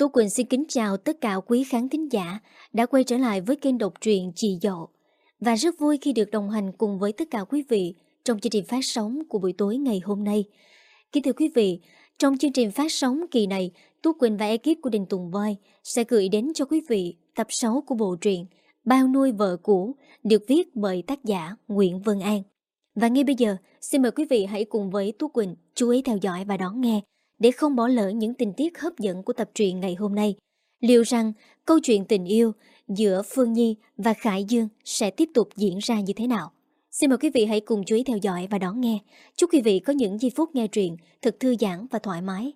Tú Quỳnh xin kính chào tất cả quý khán thính giả đã quay trở lại với kênh độc truyện Chị Dậu. Và rất vui khi được đồng hành cùng với tất cả quý vị trong chương trình phát sóng của buổi tối ngày hôm nay. Kính thưa quý vị, trong chương trình phát sóng kỳ này, Tú Quỳnh và ekip của Đình Tùng Voi sẽ gửi đến cho quý vị tập 6 của bộ truyện Bao nuôi vợ cũ được viết bởi tác giả Nguyễn Vân An. Và ngay bây giờ, xin mời quý vị hãy cùng với Tú Quỳnh chú ý theo dõi và đón nghe để không bỏ lỡ những tình tiết hấp dẫn của tập truyện ngày hôm nay. Liệu rằng câu chuyện tình yêu giữa Phương Nhi và Khải Dương sẽ tiếp tục diễn ra như thế nào? Xin mời quý vị hãy cùng chú ý theo dõi và đón nghe. Chúc quý vị có những giây phút nghe truyện thật thư giãn và thoải mái.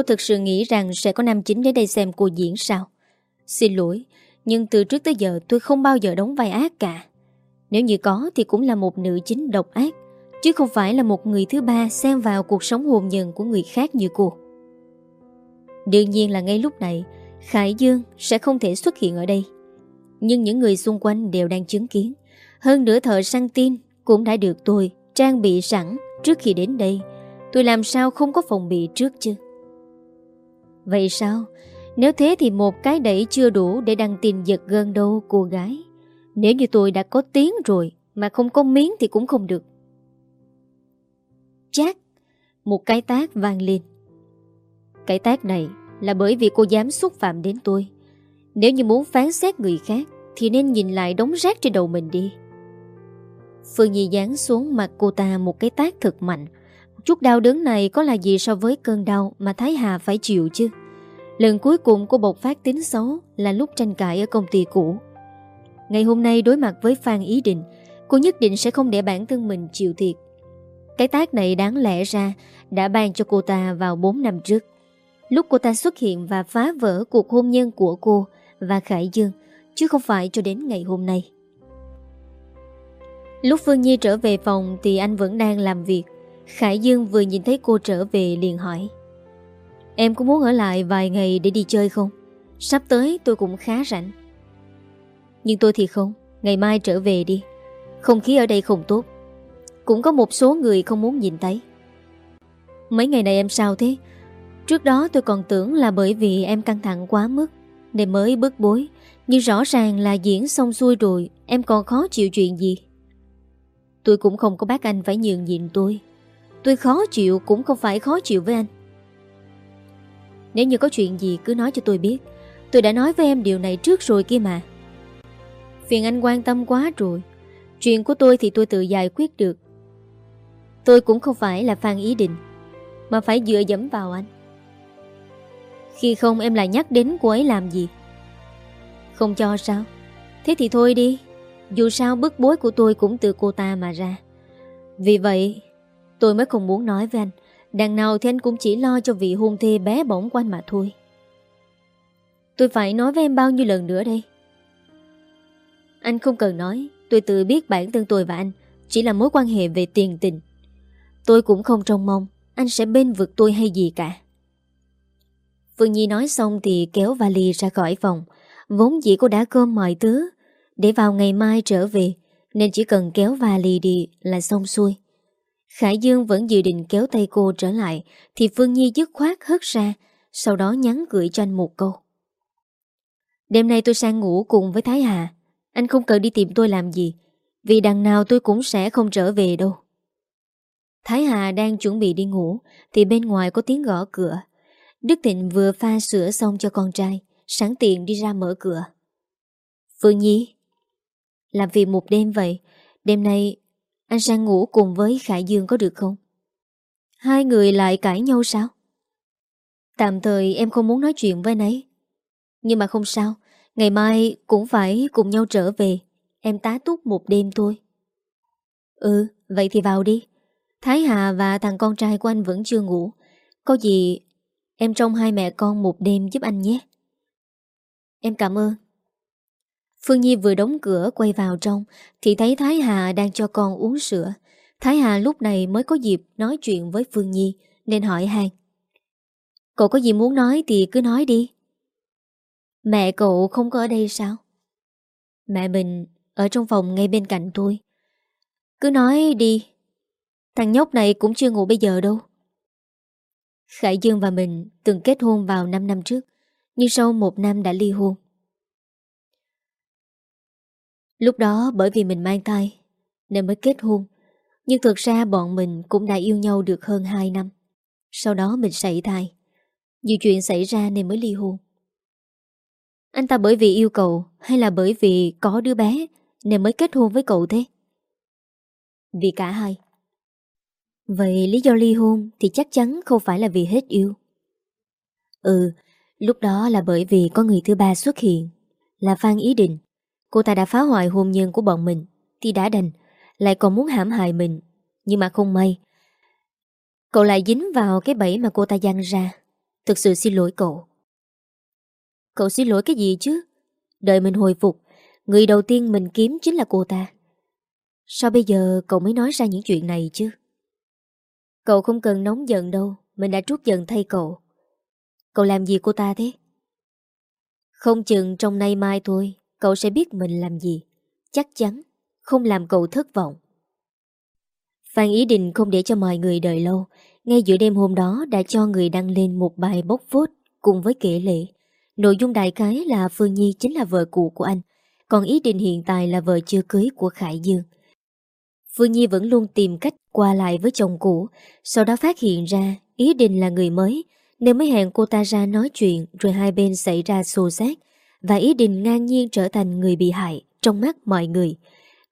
Cô thực sự nghĩ rằng sẽ có nam chính đến đây xem cô diễn sao? Xin lỗi, Nhưng từ trước tới giờ tôi không bao giờ đóng vai ác cả. Nếu như có thì cũng là một nữ chính độc ác, Chứ không phải là một người thứ ba xem vào cuộc sống hồn nhân của người khác như cô. Đương nhiên là ngay lúc này, Khải Dương sẽ không thể xuất hiện ở đây. Nhưng những người xung quanh đều đang chứng kiến. Hơn nữa thợ săn tin cũng đã được tôi trang bị sẵn trước khi đến đây. Tôi làm sao không có phòng bị trước chứ? Vậy sao? Nếu thế thì một cái đẩy chưa đủ để đăng tin giật gân đâu, cô gái. Nếu như tôi đã có tiếng rồi mà không có miếng thì cũng không được. Chát! Một cái tác vang lên. Cái tác này là bởi vì cô dám xúc phạm đến tôi. Nếu như muốn phán xét người khác thì nên nhìn lại đống rác trên đầu mình đi. Phương Nhi dán xuống mặt cô ta một cái tác thật mạnh Chút đau đớn này có là gì so với cơn đau mà Thái Hà phải chịu chứ? Lần cuối cùng cô bộc phát tính xấu là lúc tranh cãi ở công ty cũ. Ngày hôm nay đối mặt với Phan Ý Định, cô nhất định sẽ không để bản thân mình chịu thiệt. Cái tác này đáng lẽ ra đã ban cho cô ta vào 4 năm trước. Lúc cô ta xuất hiện và phá vỡ cuộc hôn nhân của cô và Khải Dương, chứ không phải cho đến ngày hôm nay. Lúc Phương Nhi trở về phòng thì anh vẫn đang làm việc. Khải Dương vừa nhìn thấy cô trở về liền hỏi Em có muốn ở lại vài ngày để đi chơi không? Sắp tới tôi cũng khá rảnh. Nhưng tôi thì không. Ngày mai trở về đi. Không khí ở đây không tốt. Cũng có một số người không muốn nhìn thấy. Mấy ngày này em sao thế? Trước đó tôi còn tưởng là bởi vì em căng thẳng quá mức, Nên mới bức bối. Nhưng rõ ràng là diễn xong xuôi rồi, Em còn khó chịu chuyện gì? Tôi cũng không có bác anh phải nhường nhịn tôi. Tôi khó chịu cũng không phải khó chịu với anh. Nếu như có chuyện gì cứ nói cho tôi biết. Tôi đã nói với em điều này trước rồi kia mà. Phiền anh quan tâm quá rồi. Chuyện của tôi thì tôi tự giải quyết được. Tôi cũng không phải là Phan Ý Định, Mà phải dựa dẫm vào anh. Khi không em lại nhắc đến cô ấy làm gì? Không cho sao? Thế thì thôi đi. Dù sao bức bối của tôi cũng từ cô ta mà ra. Vì vậy, Tôi mới không muốn nói với anh. Đằng nào thì anh cũng chỉ lo cho vị hôn thê bé bỏng của anh mà thôi. Tôi phải nói với em bao nhiêu lần nữa đây? Anh không cần nói, Tôi tự biết bản thân tôi và anh Chỉ là mối quan hệ về tiền tình. Tôi cũng không trông mong Anh sẽ bên vực tôi hay gì cả. Phương Nhi nói xong thì kéo vali ra khỏi phòng. Vốn dĩ cô đã cơm mọi thứ Để vào ngày mai trở về, Nên chỉ cần kéo vali đi là xong xuôi. Khải Dương vẫn dự định kéo tay cô trở lại, Thì Phương Nhi dứt khoát hất ra, Sau đó nhắn gửi cho anh một câu. Đêm nay tôi sang ngủ cùng với Thái Hà, Anh không cần đi tìm tôi làm gì, Vì đằng nào tôi cũng sẽ không trở về đâu. Thái Hà đang chuẩn bị đi ngủ, Thì bên ngoài có tiếng gõ cửa. Đức Thịnh vừa pha sữa xong cho con trai, Sẵn tiện đi ra mở cửa. Phương Nhi, Làm việc một đêm vậy, Đêm nay anh sang ngủ cùng với Khải Dương có được không? Hai người lại cãi nhau sao? Tạm thời em không muốn nói chuyện với anh ấy. Nhưng mà không sao, ngày mai cũng phải cùng nhau trở về. Em tá túc một đêm thôi. Ừ, vậy thì vào đi. Thái Hà và thằng con trai của anh vẫn chưa ngủ. Có gì em trông hai mẹ con một đêm giúp anh nhé. Em cảm ơn. Phương Nhi vừa đóng cửa quay vào trong Thì thấy Thái Hà đang cho con uống sữa Thái Hà lúc này mới có dịp nói chuyện với Phương Nhi Nên hỏi hàng Cậu có gì muốn nói thì cứ nói đi Mẹ cậu không có ở đây sao? Mẹ mình ở trong phòng ngay bên cạnh tôi. Cứ nói đi. Thằng nhóc này cũng chưa ngủ bây giờ đâu. Khải Dương và mình từng kết hôn vào 5 năm trước, nhưng sau một năm đã ly hôn. Lúc đó bởi vì mình mang thai nên mới kết hôn, nhưng thực ra bọn mình cũng đã yêu nhau được hơn 2 năm. Sau đó mình sảy thai. Nhiều chuyện xảy ra nên mới ly hôn. Anh ta bởi vì yêu cầu hay là bởi vì có đứa bé nên mới kết hôn với cậu thế? Vì cả hai. Vậy lý do ly hôn thì chắc chắn không phải là vì hết yêu. Ừ, lúc đó là bởi vì có người thứ ba xuất hiện, là Phan Ý Định. Cô ta đã phá hoại hôn nhân của bọn mình, thì đã đành, lại còn muốn hãm hại mình. Nhưng mà không may, cậu lại dính vào cái bẫy mà cô ta dăng ra. Thực sự xin lỗi cậu. Cậu xin lỗi cái gì chứ? Đợi mình hồi phục, người đầu tiên mình kiếm chính là cô ta. Sao bây giờ cậu mới nói ra những chuyện này chứ? Cậu không cần nóng giận đâu, mình đã trút giận thay cậu. Cậu làm gì cô ta thế? Không chừng trong nay mai thôi, cậu sẽ biết mình làm gì. Chắc chắn, không làm cậu thất vọng. Phan Ý Định không để cho mọi người đợi lâu, ngay giữa đêm hôm đó đã cho người đăng lên một bài bốc phốt cùng với kể lệ. Nội dung đại cái là Phương Nhi chính là vợ cũ của anh, còn Ý Định hiện tại là vợ chưa cưới của Khải Dương. Phương Nhi vẫn luôn tìm cách qua lại với chồng cũ, sau đó phát hiện ra Ý Định là người mới, nên mới hẹn cô ta ra nói chuyện rồi hai bên xảy ra xô xát và Ý Định ngang nhiên trở thành người bị hại trong mắt mọi người.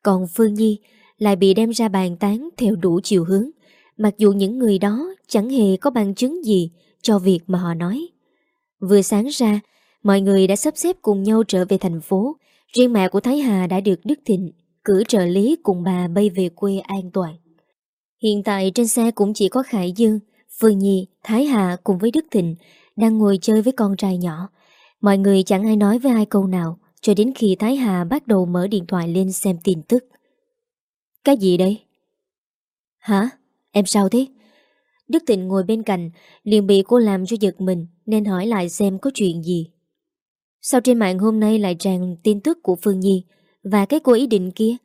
Còn Phương Nhi lại bị đem ra bàn tán theo đủ chiều hướng, mặc dù những người đó chẳng hề có bằng chứng gì cho việc mà họ nói. Vừa sáng ra, mọi người đã sắp xếp cùng nhau trở về thành phố, riêng mẹ của Thái Hà đã được Đức Thịnh cử trợ lý cùng bà bay về quê an toàn. Hiện tại trên xe cũng chỉ có Khải Dương, Phương Nhi, Thái Hà cùng với Đức Thịnh đang ngồi chơi với con trai nhỏ. Mọi người chẳng ai nói với ai câu nào, cho đến khi Thái Hà bắt đầu mở điện thoại lên xem tin tức. Cái gì đây? Hả? Em sao thế? Đức Tịnh ngồi bên cạnh, liền bị cô làm cho giật mình, nên hỏi lại xem có chuyện gì. Sao trên mạng hôm nay lại tràn tin tức của Phương Nhi và cái cô ý định kia?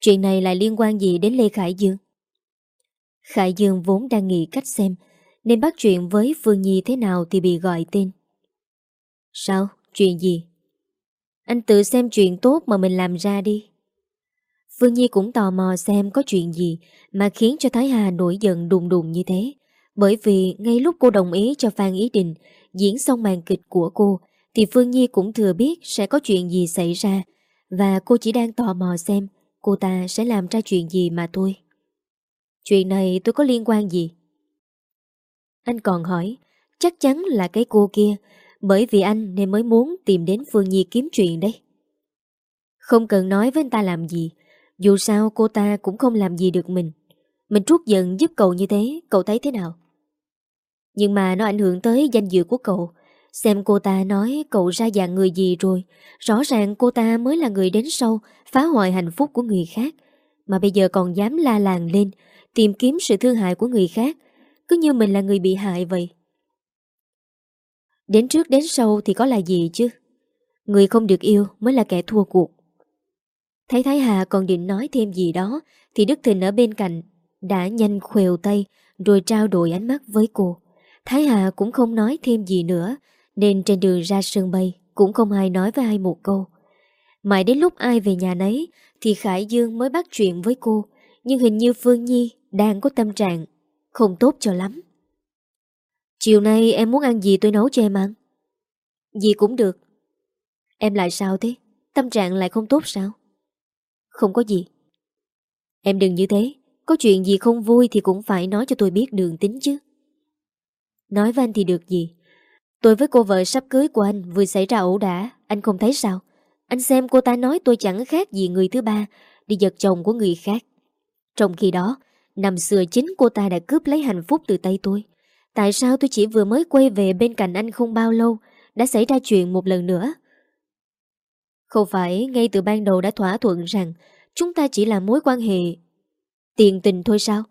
Chuyện này lại liên quan gì đến Lê Khải Dương? Khải Dương vốn đang nghĩ cách xem, nên bắt chuyện với Phương Nhi thế nào thì bị gọi tên. Sao? Chuyện gì? Anh tự xem chuyện tốt mà mình làm ra đi. Phương Nhi cũng tò mò xem có chuyện gì mà khiến cho Thái Hà nổi giận đùng đùng như thế. Bởi vì ngay lúc cô đồng ý cho Phan Ý Định diễn xong màn kịch của cô thì Phương Nhi cũng thừa biết sẽ có chuyện gì xảy ra và cô chỉ đang tò mò xem cô ta sẽ làm ra chuyện gì mà thôi. Chuyện này tôi có liên quan gì? Anh còn hỏi, chắc chắn là cái cô kia, bởi vì anh nên mới muốn tìm đến Phương Nhi kiếm chuyện đấy. Không cần nói với anh ta làm gì, dù sao cô ta cũng không làm gì được mình. Mình trút giận giúp cậu như thế, cậu thấy thế nào? Nhưng mà nó ảnh hưởng tới danh dự của cậu. Xem cô ta nói cậu ra dạng người gì rồi. Rõ ràng cô ta mới là người đến sau, phá hoại hạnh phúc của người khác. Mà bây giờ còn dám la làng lên, tìm kiếm sự thương hại của người khác. Cứ như mình là người bị hại vậy. Đến trước đến sau thì có là gì chứ? Người không được yêu mới là kẻ thua cuộc. Thấy Thái Hà còn định nói thêm gì đó, thì Đức Thịnh ở bên cạnh đã nhanh khuều tay rồi trao đổi ánh mắt với cô. Thái Hà cũng không nói thêm gì nữa, nên trên đường ra sân bay cũng không ai nói với ai một câu. Mãi đến lúc ai về nhà nấy, thì Khải Dương mới bắt chuyện với cô, nhưng hình như Phương Nhi đang có tâm trạng không tốt cho lắm. Chiều nay em muốn ăn gì tôi nấu cho em ăn? Gì cũng được. Em lại sao thế? Tâm trạng lại không tốt sao? Không có gì. Em đừng như thế. Có chuyện gì không vui thì cũng phải nói cho tôi biết đường tính chứ. Nói với anh thì được gì. Tôi với cô vợ sắp cưới của anh vừa xảy ra ẩu đả. Anh không thấy sao? Anh xem cô ta nói tôi chẳng khác gì người thứ ba đi giật chồng của người khác. Trong khi đó, năm xưa chính cô ta đã cướp lấy hạnh phúc từ tay tôi. Tại sao tôi chỉ vừa mới quay về bên cạnh anh không bao lâu đã xảy ra chuyện một lần nữa? Không phải ngay từ ban đầu đã thỏa thuận rằng chúng ta chỉ là mối quan hệ tiền tình thôi sao?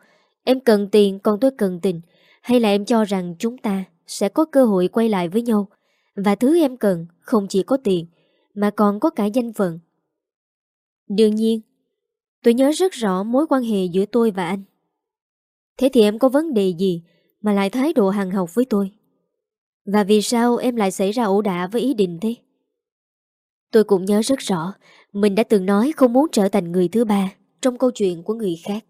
Em cần tiền còn tôi cần tình hay là em cho rằng chúng ta sẽ có cơ hội quay lại với nhau Và thứ em cần không chỉ có tiền, mà còn có cả danh phận. Đương nhiên, tôi nhớ rất rõ mối quan hệ giữa tôi và anh. Thế thì em có vấn đề gì mà lại thái độ hằng học với tôi? Và vì sao em lại xảy ra ổ đả với ý định thế? Tôi cũng nhớ rất rõ, mình đã từng nói không muốn trở thành người thứ ba trong câu chuyện của người khác.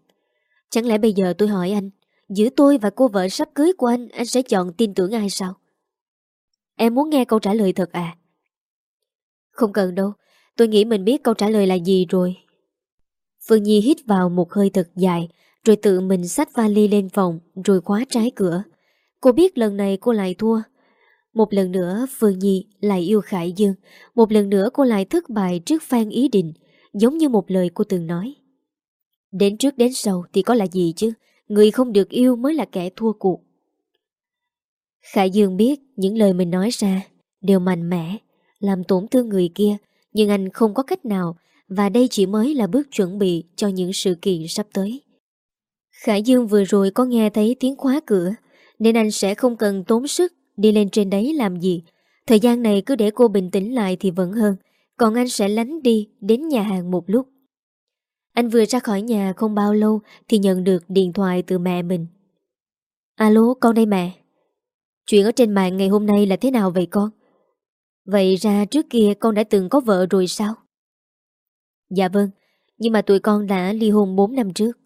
Chẳng lẽ bây giờ tôi hỏi anh, giữa tôi và cô vợ sắp cưới của anh, anh sẽ chọn tin tưởng ai sao? Em muốn nghe câu trả lời thật à? Không cần đâu, tôi nghĩ mình biết câu trả lời là gì rồi. Phương Nhi hít vào một hơi thật dài, rồi tự mình xách vali lên phòng, rồi khóa trái cửa. Cô biết lần này cô lại thua. Một lần nữa Phương Nhi lại yêu Khải Dương, một lần nữa cô lại thất bại trước Phan Ý Định, giống như một lời cô từng nói. Đến trước đến sau thì có là gì chứ, người không được yêu mới là kẻ thua cuộc. Khải Dương biết những lời mình nói ra đều mạnh mẽ, làm tổn thương người kia, nhưng anh không có cách nào và đây chỉ mới là bước chuẩn bị cho những sự kiện sắp tới. Khải Dương vừa rồi có nghe thấy tiếng khóa cửa, nên anh sẽ không cần tốn sức đi lên trên đấy làm gì. Thời gian này cứ để cô bình tĩnh lại thì vẫn hơn, còn anh sẽ lánh đi đến nhà hàng một lúc. Anh vừa ra khỏi nhà không bao lâu thì nhận được điện thoại từ mẹ mình. Alo, con đây mẹ. Chuyện ở trên mạng ngày hôm nay là thế nào vậy con? Vậy ra trước kia con đã từng có vợ rồi sao? Dạ vâng, nhưng mà tụi con đã ly hôn 4 năm trước.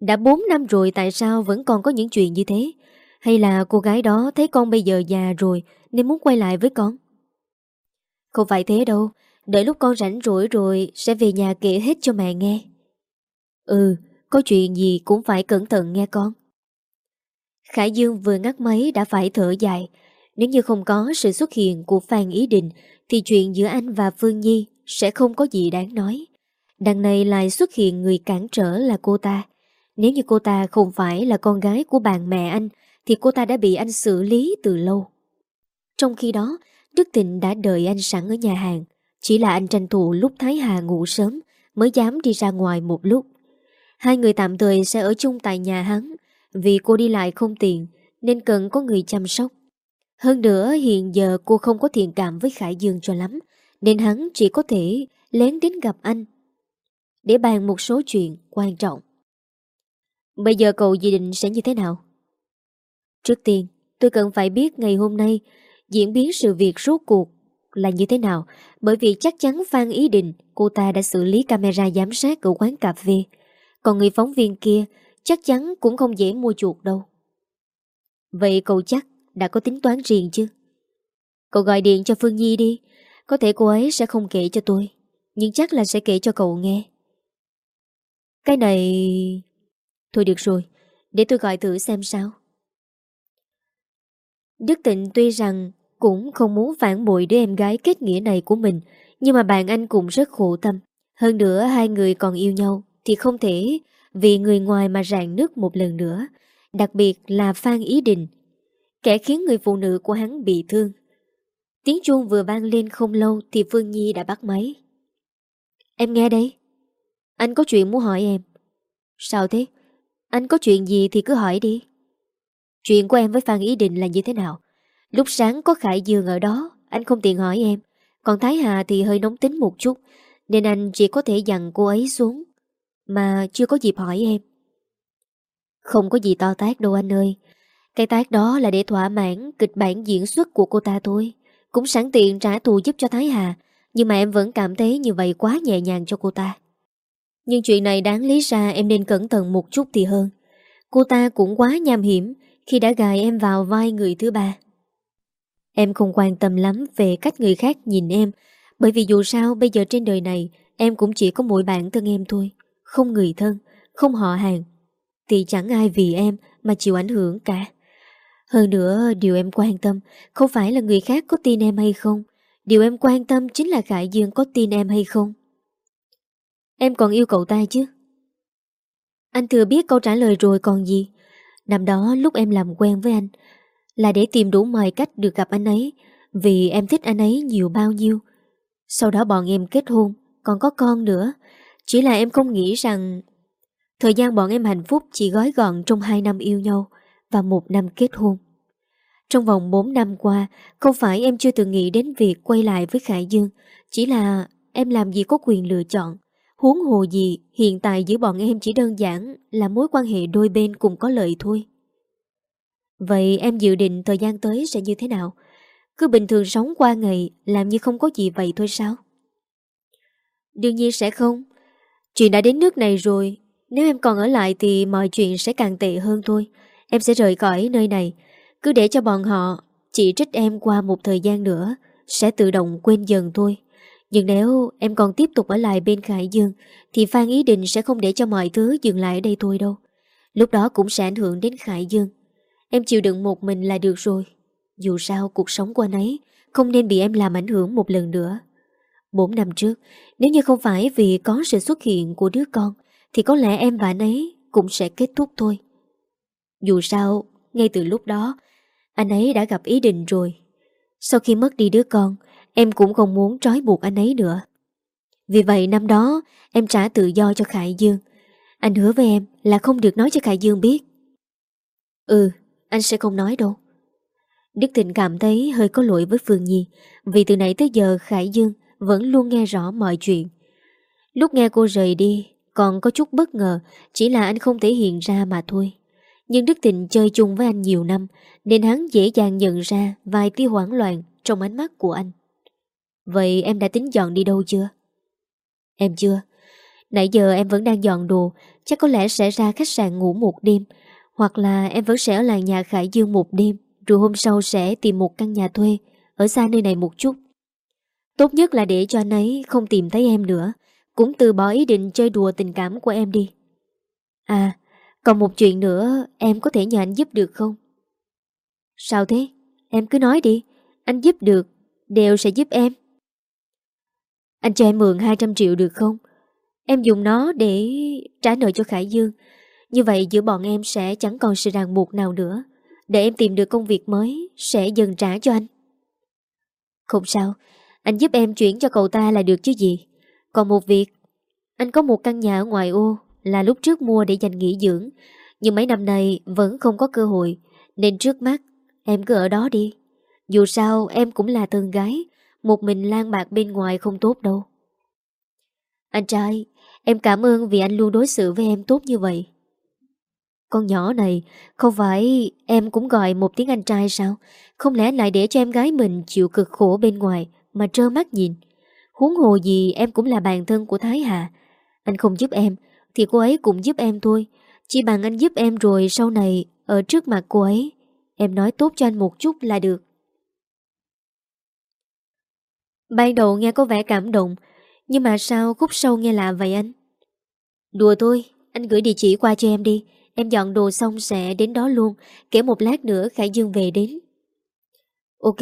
Đã 4 năm rồi tại sao vẫn còn có những chuyện như thế? Hay là cô gái đó thấy con bây giờ già rồi nên muốn quay lại với con? Không phải thế đâu, đợi lúc con rảnh rỗi rồi sẽ về nhà kể hết cho mẹ nghe. Ừ, có chuyện gì cũng phải cẩn thận nghe con. Khải Dương vừa ngắt máy đã phải thở dài. Nếu như không có sự xuất hiện của Phan Ý Định thì chuyện giữa anh và Phương Nhi sẽ không có gì đáng nói. Đằng này lại xuất hiện người cản trở là cô ta. Nếu như cô ta không phải là con gái của bạn mẹ anh thì cô ta đã bị anh xử lý từ lâu. Trong khi đó, Đức Tịnh đã đợi anh sẵn ở nhà hàng. Chỉ là anh tranh thủ lúc Thái Hà ngủ sớm mới dám đi ra ngoài một lúc. Hai người tạm thời sẽ ở chung tại nhà hắn vì cô đi lại không tiện nên cần có người chăm sóc. Hơn nữa hiện giờ cô không có thiện cảm với Khải Dương cho lắm nên hắn chỉ có thể lén đến gặp anh để bàn một số chuyện quan trọng. Bây giờ cậu dự định sẽ như thế nào? Trước tiên, tôi cần phải biết ngày hôm nay diễn biến sự việc rốt cuộc là như thế nào bởi vì chắc chắn Phan Ý Định cô ta đã xử lý camera giám sát ở quán cà phê. Còn người phóng viên kia chắc chắn cũng không dễ mua chuột đâu. Vậy cậu chắc đã có tính toán riêng chứ? Cậu gọi điện cho Phương Nhi đi, có thể cô ấy sẽ không kể cho tôi, nhưng chắc là sẽ kể cho cậu nghe. Cái này... Thôi được rồi, để tôi gọi thử xem sao. Đức Tịnh tuy rằng cũng không muốn phản bội đứa em gái kết nghĩa này của mình, nhưng mà bạn anh cũng rất khổ tâm. Hơn nữa hai người còn yêu nhau thì không thể vì người ngoài mà rạn nứt một lần nữa, đặc biệt là Phan Ý Đình, kẻ khiến người phụ nữ của hắn bị thương. Tiếng chuông vừa vang lên không lâu thì Phương Nhi đã bắt máy. Em nghe đây. Anh có chuyện muốn hỏi em. Sao thế? Anh có chuyện gì thì cứ hỏi đi. Chuyện của em với Phan Ý Định là như thế nào? Lúc sáng có Khải Dương ở đó, anh không tiện hỏi em. Còn Thái Hà thì hơi nóng tính một chút, nên anh chỉ có thể dặn cô ấy xuống. Mà chưa có dịp hỏi em. Không có gì to tác đâu anh ơi. Cái tác đó là để thỏa mãn kịch bản diễn xuất của cô ta thôi. Cũng sẵn tiện trả thù giúp cho Thái Hà. Nhưng mà em vẫn cảm thấy như vậy quá nhẹ nhàng cho cô ta. Nhưng chuyện này đáng lý ra em nên cẩn thận một chút thì hơn. Cô ta cũng quá nham hiểm khi đã gài em vào vai người thứ ba. Em không quan tâm lắm về cách người khác nhìn em, bởi vì dù sao bây giờ trên đời này em cũng chỉ có mỗi bản thân em thôi, không người thân, không họ hàng. Thì chẳng ai vì em mà chịu ảnh hưởng cả. Hơn nữa, điều em quan tâm không phải là người khác có tin em hay không. Điều em quan tâm chính là Khải Dương có tin em hay không. Em còn yêu cậu ta chứ? Anh thừa biết câu trả lời rồi còn gì. Năm đó lúc em làm quen với anh Là để tìm đủ mọi cách được gặp anh ấy Vì em thích anh ấy nhiều bao nhiêu Sau đó bọn em kết hôn Còn có con nữa Chỉ là em không nghĩ rằng Thời gian bọn em hạnh phúc chỉ gói gọn trong hai năm yêu nhau Và một năm kết hôn Trong vòng 4 năm qua, không phải em chưa từng nghĩ đến việc quay lại với Khải Dương, chỉ là em làm gì có quyền lựa chọn. Huống hồ gì, hiện tại giữa bọn em chỉ đơn giản là mối quan hệ đôi bên cùng có lợi thôi. Vậy em dự định thời gian tới sẽ như thế nào? Cứ bình thường sống qua ngày, làm như không có gì vậy thôi sao? Đương nhiên sẽ không. Chuyện đã đến nước này rồi, nếu em còn ở lại thì mọi chuyện sẽ càng tệ hơn thôi. Em sẽ rời khỏi nơi này, cứ để cho bọn họ chỉ trích em qua một thời gian nữa, sẽ tự động quên dần thôi. Nhưng nếu em còn tiếp tục ở lại bên Khải Dương, Thì Phan Ý Định sẽ không để cho mọi thứ dừng lại ở đây thôi đâu. Lúc đó cũng sẽ ảnh hưởng đến Khải Dương. Em chịu đựng một mình là được rồi. Dù sao, cuộc sống của anh ấy Không nên bị em làm ảnh hưởng một lần nữa. Bốn năm trước, Nếu như không phải vì có sự xuất hiện của đứa con, Thì có lẽ em và anh ấy Cũng sẽ kết thúc thôi. Dù sao, Ngay từ lúc đó, Anh ấy đã gặp ý định rồi. Sau khi mất đi đứa con Em cũng không muốn trói buộc anh ấy nữa. Vì vậy năm đó, Em trả tự do cho Khải Dương. Anh hứa với em là không được nói cho Khải Dương biết. Ừ Anh sẽ không nói đâu. Đức Thịnh cảm thấy hơi có lỗi với Phương Nhi, Vì từ nãy tới giờ Khải Dương Vẫn luôn nghe rõ mọi chuyện. Lúc nghe cô rời đi, Còn có chút bất ngờ, Chỉ là anh không thể hiện ra mà thôi. Nhưng Đức Thịnh chơi chung với anh nhiều năm, Nên hắn dễ dàng nhận ra Vài tia hoảng loạn trong ánh mắt của anh. Vậy em đã tính dọn đi đâu chưa? Em chưa. Nãy giờ em vẫn đang dọn đồ, chắc có lẽ sẽ ra khách sạn ngủ một đêm, hoặc là em vẫn sẽ ở lại nhà Khải Dương một đêm, rồi hôm sau sẽ tìm một căn nhà thuê, ở xa nơi này một chút. Tốt nhất là để cho anh ấy không tìm thấy em nữa, cũng từ bỏ ý định chơi đùa tình cảm của em đi. À, còn một chuyện nữa em có thể nhờ anh giúp được không? Sao thế? Em cứ nói đi, anh giúp được, đều sẽ giúp em. Anh cho em mượn 200 triệu được không? Em dùng nó để trả nợ cho Khải Dương. Như vậy giữa bọn em sẽ chẳng còn sự ràng buộc nào nữa. Để em tìm được công việc mới, sẽ dần trả cho anh. Không sao, anh giúp em chuyển cho cậu ta là được chứ gì. Còn một việc, anh có một căn nhà ở ngoài ô là lúc trước mua để dành nghỉ dưỡng. Nhưng mấy năm nay vẫn không có cơ hội, nên trước mắt em cứ ở đó đi. Dù sao em cũng là thân gái, một mình lang bạc bên ngoài không tốt đâu. Anh trai, Em cảm ơn vì anh luôn đối xử với em tốt như vậy. Con nhỏ này, Không phải em cũng gọi một tiếng anh trai sao? Không lẽ lại để cho em gái mình Chịu cực khổ bên ngoài Mà trơ mắt nhìn? Huống hồ gì em cũng là bạn thân của Thái Hà. Anh không giúp em, Thì cô ấy cũng giúp em thôi. Chỉ bằng anh giúp em rồi sau này, Ở trước mặt cô ấy, Em nói tốt cho anh một chút là được. Ban đầu nghe có vẻ cảm động, Nhưng mà sao khúc sâu nghe lạ vậy anh? Đùa thôi, Anh gửi địa chỉ qua cho em đi. Em dọn đồ xong sẽ đến đó luôn. Kể một lát nữa Khải Dương về đến. Ok,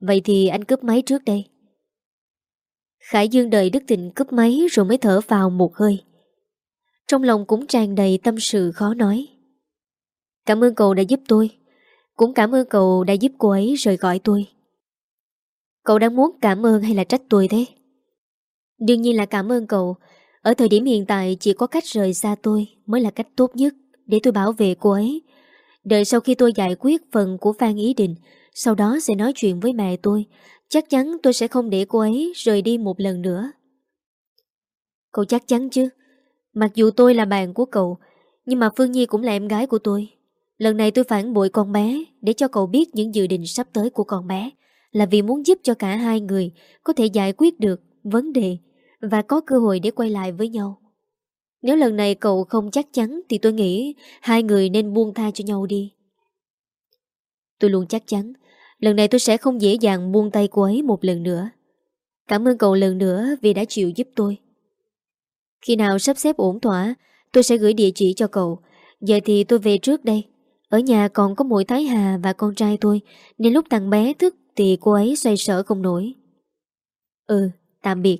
Vậy thì anh cướp máy trước đây. Khải Dương đợi Đức Tình cướp máy Rồi mới thở vào một hơi. Trong lòng cũng tràn đầy tâm sự khó nói. Cảm ơn cậu đã giúp tôi. Cũng cảm ơn cậu đã giúp cô ấy rời khỏi tôi. Cậu đang muốn cảm ơn hay là trách tôi thế? Đương nhiên là cảm ơn cậu. Ở thời điểm hiện tại, chỉ có cách rời xa tôi Mới là cách tốt nhất Để tôi bảo vệ cô ấy. Đợi sau khi tôi giải quyết phần của Phan Ý Định, Sau đó sẽ nói chuyện với mẹ tôi. Chắc chắn tôi sẽ không để cô ấy rời đi một lần nữa. Cậu chắc chắn chứ? Mặc dù tôi là bạn của cậu, Nhưng mà Phương Nhi cũng là em gái của tôi. Lần này tôi phản bội con bé Để cho cậu biết những dự định sắp tới của con bé là vì muốn giúp cho cả hai người có thể giải quyết được vấn đề và có cơ hội để quay lại với nhau. Nếu lần này cậu không chắc chắn thì tôi nghĩ hai người nên buông tha cho nhau đi. Tôi luôn chắc chắn lần này tôi sẽ không dễ dàng buông tay cô ấy một lần nữa. Cảm ơn cậu lần nữa vì đã chịu giúp tôi. Khi nào sắp xếp ổn thỏa, tôi sẽ gửi địa chỉ cho cậu. Giờ thì tôi về trước đây. Ở nhà còn có mỗi Thái Hà và con trai tôi, nên lúc thằng bé thức thì cô ấy xoay sở không nổi. Ừ tạm biệt.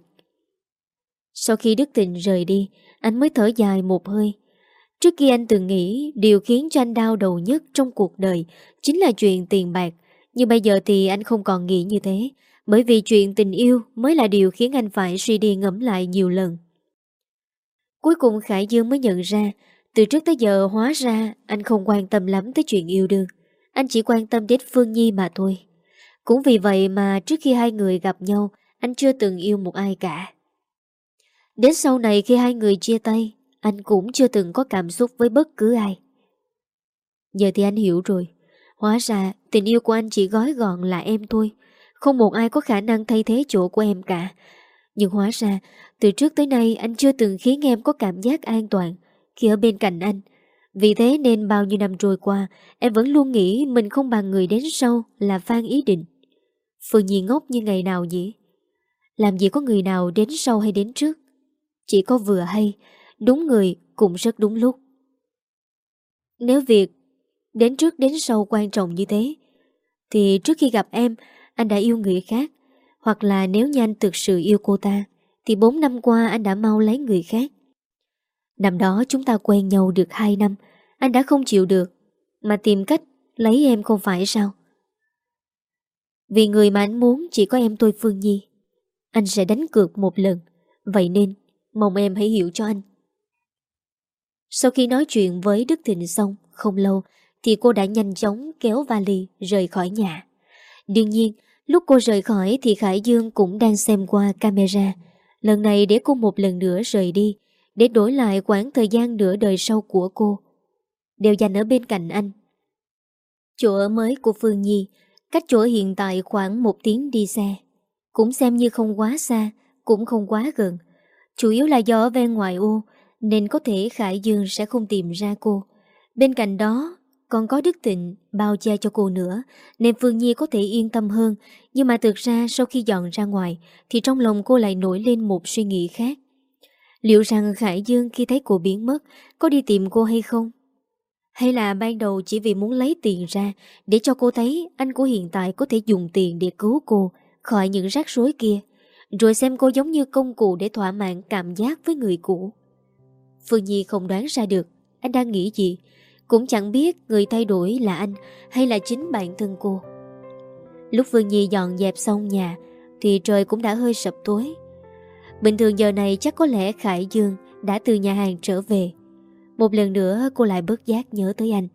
Sau khi Đức Tình rời đi Anh mới thở dài một hơi. Trước kia anh từng nghĩ Điều khiến cho anh đau đầu nhất trong cuộc đời Chính là chuyện tiền bạc. Nhưng bây giờ thì anh không còn nghĩ như thế Bởi vì chuyện tình yêu Mới là điều khiến anh phải suy đi ngẫm lại nhiều lần. Cuối cùng Khải Dương mới nhận ra từ trước tới giờ hóa ra, Anh không quan tâm lắm tới chuyện yêu đương. Anh chỉ quan tâm đến Phương Nhi mà thôi. Cũng vì vậy mà trước khi hai người gặp nhau, Anh chưa từng yêu một ai cả. Đến sau này khi hai người chia tay, Anh cũng chưa từng có cảm xúc với bất cứ ai. Giờ thì anh hiểu rồi. Hóa ra, tình yêu của anh chỉ gói gọn là em thôi. Không một ai có khả năng thay thế chỗ của em cả. Nhưng hóa ra, Từ trước tới nay, anh chưa từng khiến em có cảm giác an toàn. Khi ở bên cạnh anh. Vì thế nên bao nhiêu năm trôi qua, Em vẫn luôn nghĩ mình không bằng người đến sau Là Phan Ý Định. Phương Nhi ngốc như ngày nào nhỉ? Làm gì có người nào đến sau hay đến trước? Chỉ có vừa hay, Đúng người cũng rất đúng lúc. Nếu việc Đến trước đến sau quan trọng như thế, Thì trước khi gặp em, Anh đã yêu người khác. Hoặc là nếu như anh thực sự yêu cô ta, Thì 4 năm qua anh đã mau lấy người khác. Năm đó chúng ta quen nhau được 2 năm Anh đã không chịu được Mà tìm cách lấy em không phải sao Vì người mà anh muốn chỉ có em tôi Phương Nhi Anh sẽ đánh cược một lần Vậy nên Mong em hãy hiểu cho anh Sau khi nói chuyện với Đức Thịnh xong Không lâu thì cô đã nhanh chóng kéo vali rời khỏi nhà. Đương nhiên, lúc cô rời khỏi thì Khải Dương cũng đang xem qua camera. Lần này để cô một lần nữa rời đi, để đổi lại quãng thời gian nửa đời sau của cô. Đều dành ở bên cạnh anh. Chỗ ở mới của Phương Nhi, cách chỗ hiện tại khoảng một tiếng đi xe. Cũng xem như không quá xa, cũng không quá gần. Chủ yếu là do ở ven ngoại ô, nên có thể Khải Dương sẽ không tìm ra cô. Bên cạnh đó, còn có Đức Tịnh bao che cho cô nữa Nên Phương Nhi có thể yên tâm hơn Nhưng mà thực ra sau khi dọn ra ngoài Thì trong lòng cô lại nổi lên một suy nghĩ khác Liệu rằng Khải Dương khi thấy cô biến mất, Có đi tìm cô hay không? Hay là ban đầu chỉ vì muốn lấy tiền ra, Để cho cô thấy anh của hiện tại có thể dùng tiền để cứu cô, Khỏi những rắc rối kia, Rồi xem cô giống như công cụ để thỏa mãn cảm giác với người cũ Phương Nhi không đoán ra được, Anh đang nghĩ gì cũng chẳng biết người thay đổi là anh hay là chính bản thân cô. Lúc Phương Nhi dọn dẹp xong nhà, thì trời cũng đã hơi sập tối. Bình thường giờ này chắc có lẽ Khải Dương đã từ nhà hàng trở về. Một lần nữa cô lại bất giác nhớ tới anh.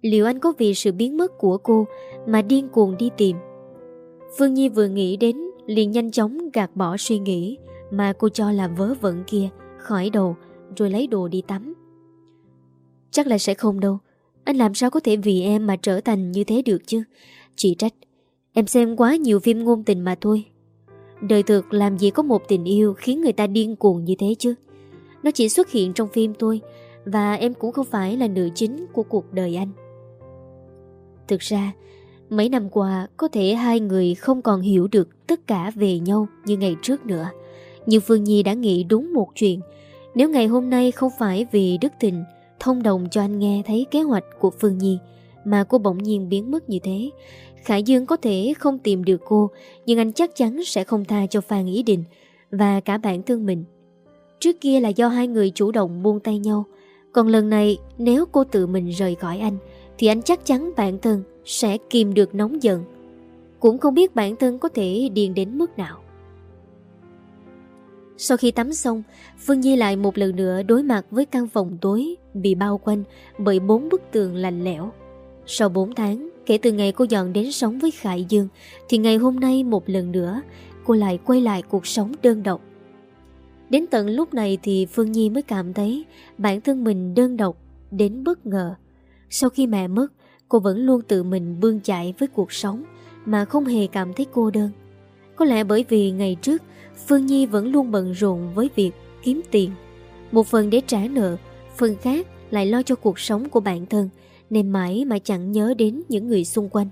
Liệu anh có vì sự biến mất của cô mà điên cuồng đi tìm? Phương Nhi vừa nghĩ đến, liền nhanh chóng gạt bỏ suy nghĩ mà cô cho là vớ vẩn kia, khỏi đầu, rồi lấy đồ đi tắm. Chắc là sẽ không đâu Anh làm sao có thể vì em mà trở thành như thế được chứ Chị trách, Em xem quá nhiều phim ngôn tình mà thôi Đời thực làm gì có một tình yêu Khiến người ta điên cuồng như thế chứ Nó chỉ xuất hiện trong phim thôi, Và em cũng không phải là nữ chính Của cuộc đời anh Thực ra, Mấy năm qua, có thể hai người không còn hiểu được tất cả về nhau như ngày trước nữa. Nhưng Phương Nhi đã nghĩ đúng một chuyện. Nếu ngày hôm nay không phải vì Đức Tình, thông đồng cho anh nghe thấy kế hoạch của Phương Nhi mà cô bỗng nhiên biến mất như thế. Khải Dương có thể không tìm được cô, nhưng anh chắc chắn sẽ không tha cho Phan Ý Định và cả bản thân mình. Trước kia là do hai người chủ động buông tay nhau, còn lần này nếu cô tự mình rời khỏi anh, thì anh chắc chắn bản thân sẽ kìm được nóng giận. Cũng không biết bản thân có thể điên đến mức nào. Sau khi tắm xong, Phương Nhi lại một lần nữa đối mặt với căn phòng tối bị bao quanh bởi bốn bức tường lạnh lẽo. Sau 4 tháng, kể từ ngày cô dọn đến sống với Khải Dương, thì ngày hôm nay một lần nữa, cô lại quay lại cuộc sống đơn độc. Đến tận lúc này thì Phương Nhi mới cảm thấy bản thân mình đơn độc đến bất ngờ. Sau khi mẹ mất, cô vẫn luôn tự mình bươn chạy với cuộc sống mà không hề cảm thấy cô đơn. Có lẽ bởi vì ngày trước Phương Nhi vẫn luôn bận rộn với việc kiếm tiền. Một phần để trả nợ, phần khác lại lo cho cuộc sống của bản thân, nên mãi mà chẳng nhớ đến những người xung quanh.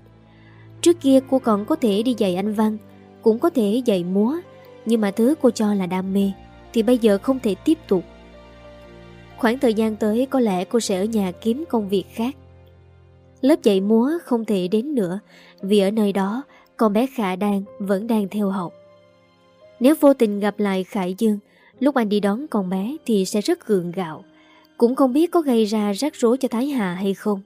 Trước kia cô còn có thể đi dạy anh văn, cũng có thể dạy múa, nhưng mà thứ cô cho là đam mê, thì bây giờ không thể tiếp tục. Khoảng thời gian tới có lẽ cô sẽ ở nhà kiếm công việc khác. Lớp dạy múa không thể đến nữa, vì ở nơi đó con bé Khả Đan vẫn đang theo học. Nếu vô tình gặp lại Khải Dương Lúc anh đi đón con bé Thì sẽ rất gượng gạo cũng không biết có gây ra rắc rối cho Thái Hà hay không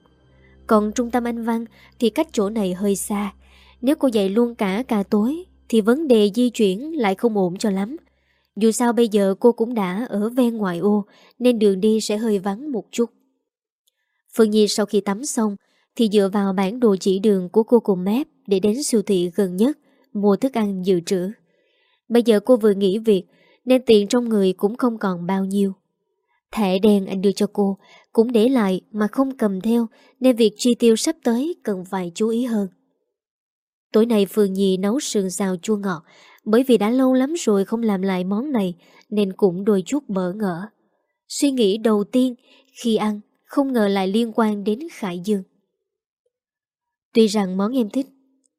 Còn trung tâm anh Văn Thì cách chỗ này hơi xa Nếu cô dạy luôn cả cả tối, Thì vấn đề di chuyển lại không ổn cho lắm Dù sao bây giờ cô cũng đã Ở ven ngoại ô, Nên đường đi sẽ hơi vắng một chút Phương Nhi sau khi tắm xong, thì dựa vào bản đồ chỉ đường của cô cùng mép để đến siêu thị gần nhất, mua thức ăn dự trữ. Bây giờ cô vừa nghỉ việc, nên tiền trong người cũng không còn bao nhiêu. Thẻ đen anh đưa cho cô, cũng để lại mà không cầm theo, nên việc chi tiêu sắp tới cần phải chú ý hơn. Tối nay Phương Nhi nấu sườn xào chua ngọt, bởi vì đã lâu lắm rồi không làm lại món này, nên cũng đôi chút bỡ ngỡ. Suy nghĩ đầu tiên, khi ăn, không ngờ lại liên quan đến Khải Dương. Tuy rằng món em thích,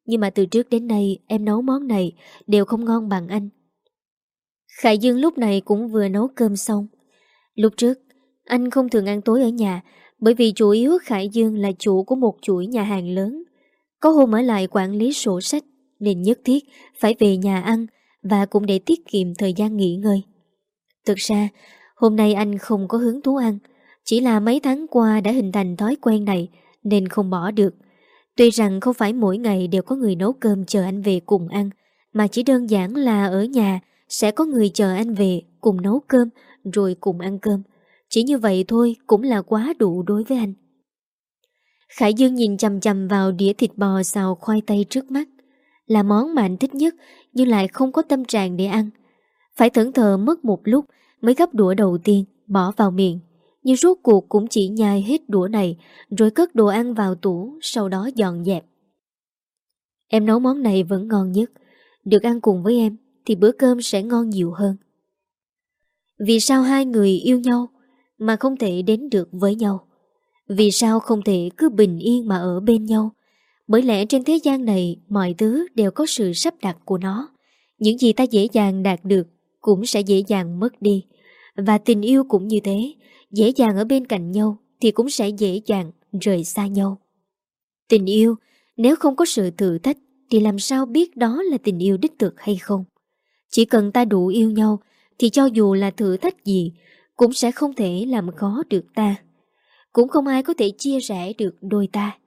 nhưng mà từ trước đến nay em nấu món này đều không ngon bằng anh. Khải Dương lúc này cũng vừa nấu cơm xong. Lúc trước, anh không thường ăn tối ở nhà bởi vì chủ yếu Khải Dương là chủ của một chuỗi nhà hàng lớn. Có hôm ở lại quản lý sổ sách nên nhất thiết phải về nhà ăn và cũng để tiết kiệm thời gian nghỉ ngơi. Thực ra, hôm nay anh không có hứng thú ăn, chỉ là mấy tháng qua đã hình thành thói quen này nên không bỏ được. Tuy rằng không phải mỗi ngày đều có người nấu cơm chờ anh về cùng ăn, mà chỉ đơn giản là ở nhà sẽ có người chờ anh về cùng nấu cơm rồi cùng ăn cơm. Chỉ như vậy thôi cũng là quá đủ đối với anh. Khải Dương nhìn chầm chầm vào đĩa thịt bò xào khoai tây trước mắt. Là món mà anh thích nhất, nhưng lại không có tâm trạng để ăn. Phải thẫn thờ mất một lúc mới gấp đũa đầu tiên, bỏ vào miệng. Nhưng rốt cuộc cũng chỉ nhai hết đũa này, rồi cất đồ ăn vào tủ, sau đó dọn dẹp. Em nấu món này vẫn ngon nhất. Được ăn cùng với em, thì bữa cơm sẽ ngon nhiều hơn. Vì sao hai người yêu nhau mà không thể đến được với nhau? Vì sao không thể cứ bình yên mà ở bên nhau? Bởi lẽ trên thế gian này mọi thứ đều có sự sắp đặt của nó. Những gì ta dễ dàng đạt được cũng sẽ dễ dàng mất đi. Và tình yêu cũng như thế, dễ dàng ở bên cạnh nhau thì cũng sẽ dễ dàng rời xa nhau. Tình yêu, nếu không có sự thử thách thì làm sao biết đó là tình yêu đích thực hay không? Chỉ cần ta đủ yêu nhau thì cho dù là thử thách gì cũng sẽ không thể làm khó được ta. Cũng không ai có thể chia rẽ được đôi ta.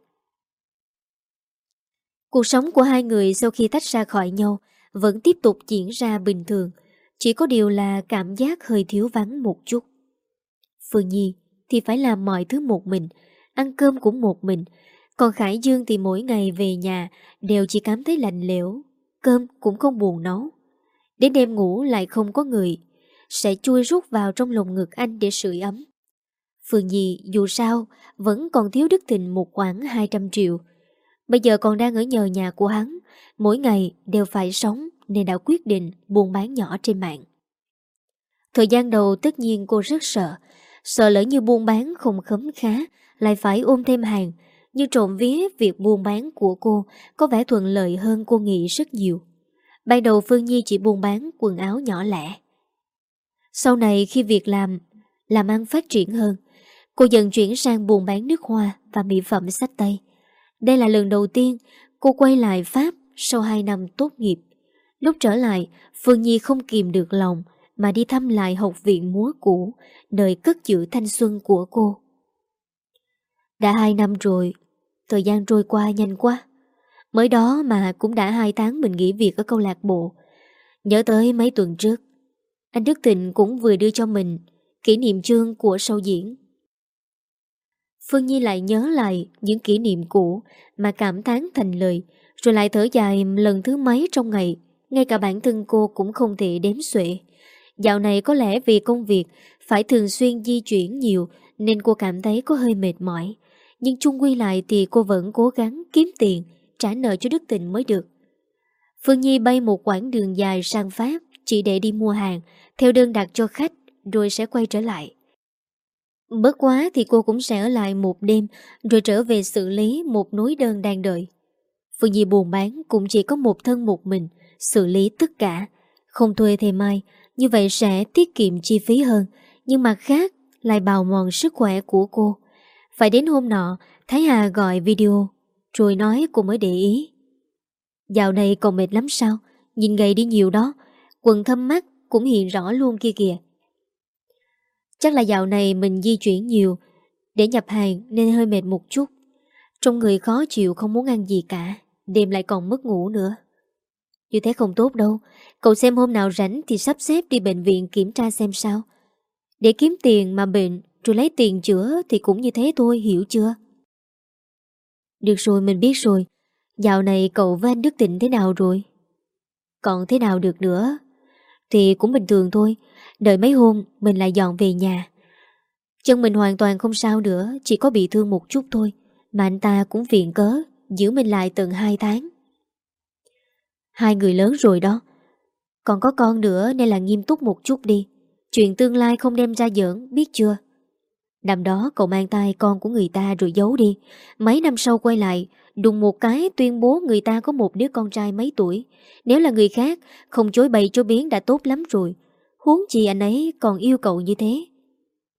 Cuộc sống của hai người sau khi tách ra khỏi nhau vẫn tiếp tục diễn ra bình thường, chỉ có điều là cảm giác hơi thiếu vắng một chút. Phương Nhi thì phải làm mọi thứ một mình, ăn cơm cũng một mình, còn Khải Dương thì mỗi ngày về nhà đều chỉ cảm thấy lạnh lẽo, cơm cũng không buồn nấu. Đến đêm ngủ lại không có người, sẽ chui rút vào trong lồng ngực anh để sưởi ấm. Phương Nhi dù sao vẫn còn thiếu Đức tình một khoảng 200 triệu. Bây giờ còn đang ở nhờ nhà của hắn, mỗi ngày đều phải sống nên đã quyết định buôn bán nhỏ trên mạng. Thời gian đầu tất nhiên cô rất sợ, sợ lỡ như buôn bán không khấm khá, lại phải ôm thêm hàng, nhưng trộm vía việc buôn bán của cô có vẻ thuận lợi hơn cô nghĩ rất nhiều. Ban đầu Phương Nhi chỉ buôn bán quần áo nhỏ lẻ. Sau này khi việc làm, làm ăn phát triển hơn, cô dần chuyển sang buôn bán nước hoa và mỹ phẩm sách tay. Đây là lần đầu tiên cô quay lại Pháp sau 2 năm tốt nghiệp. Lúc trở lại, Phương Nhi không kìm được lòng mà đi thăm lại học viện múa cũ, nơi cất giữ thanh xuân của cô. Đã 2 năm rồi, thời gian trôi qua nhanh quá. Mới đó mà cũng đã 2 tháng mình nghỉ việc ở câu lạc bộ. Nhớ tới mấy tuần trước, anh Đức Tịnh cũng vừa đưa cho mình kỷ niệm chương của sâu diễn. Phương Nhi lại nhớ lại những kỷ niệm cũ mà cảm thán thành lời, rồi lại thở dài lần thứ mấy trong ngày, ngay cả bản thân cô cũng không thể đếm xuể. Dạo này có lẽ vì công việc phải thường xuyên di chuyển nhiều nên cô cảm thấy có hơi mệt mỏi. Nhưng chung quy lại thì cô vẫn cố gắng kiếm tiền, trả nợ cho Đức Tình mới được. Phương Nhi bay một quãng đường dài sang Pháp chỉ để đi mua hàng, theo đơn đặt cho khách, rồi sẽ quay trở lại. Bớt quá thì cô cũng sẽ ở lại một đêm, rồi trở về xử lý một núi đơn đang đợi. Phương Nhi buồn bán cũng chỉ có một thân một mình, xử lý tất cả. Không thuê thêm ai, như vậy sẽ tiết kiệm chi phí hơn, nhưng mặt khác lại bào mòn sức khỏe của cô. Phải đến hôm nọ, Thái Hà gọi video, rồi nói cô mới để ý. Dạo này còn mệt lắm sao? Nhìn gầy đi nhiều đó, quần thâm mắt cũng hiện rõ luôn kia kìa. Chắc là dạo này mình di chuyển nhiều để nhập hàng nên hơi mệt một chút. Trong người khó chịu không muốn ăn gì cả, đêm lại còn mất ngủ nữa. Như thế không tốt đâu, cậu xem hôm nào rảnh thì sắp xếp đi bệnh viện kiểm tra xem sao. Để kiếm tiền mà bệnh rồi lấy tiền chữa thì cũng như thế thôi, hiểu chưa? Được rồi, mình biết rồi. Dạo này cậu với anh Đức Tịnh thế nào rồi? Còn thế nào được nữa? Thì cũng bình thường thôi. Đợi mấy hôm, mình lại dọn về nhà. Chân mình hoàn toàn không sao nữa, Chỉ có bị thương một chút thôi. Mà anh ta cũng viện cớ, Giữ mình lại tận 2 tháng. Hai người lớn rồi đó. Còn có con nữa nên là nghiêm túc một chút đi. Chuyện tương lai không đem ra giỡn, Biết chưa? Năm đó cậu mang tay con của người ta rồi giấu đi. Mấy năm sau quay lại, Đùng một cái tuyên bố người ta có một đứa con trai mấy tuổi. Nếu là người khác, Không chối bày cho biến đã tốt lắm rồi. Huống chi anh ấy còn yêu cậu như thế.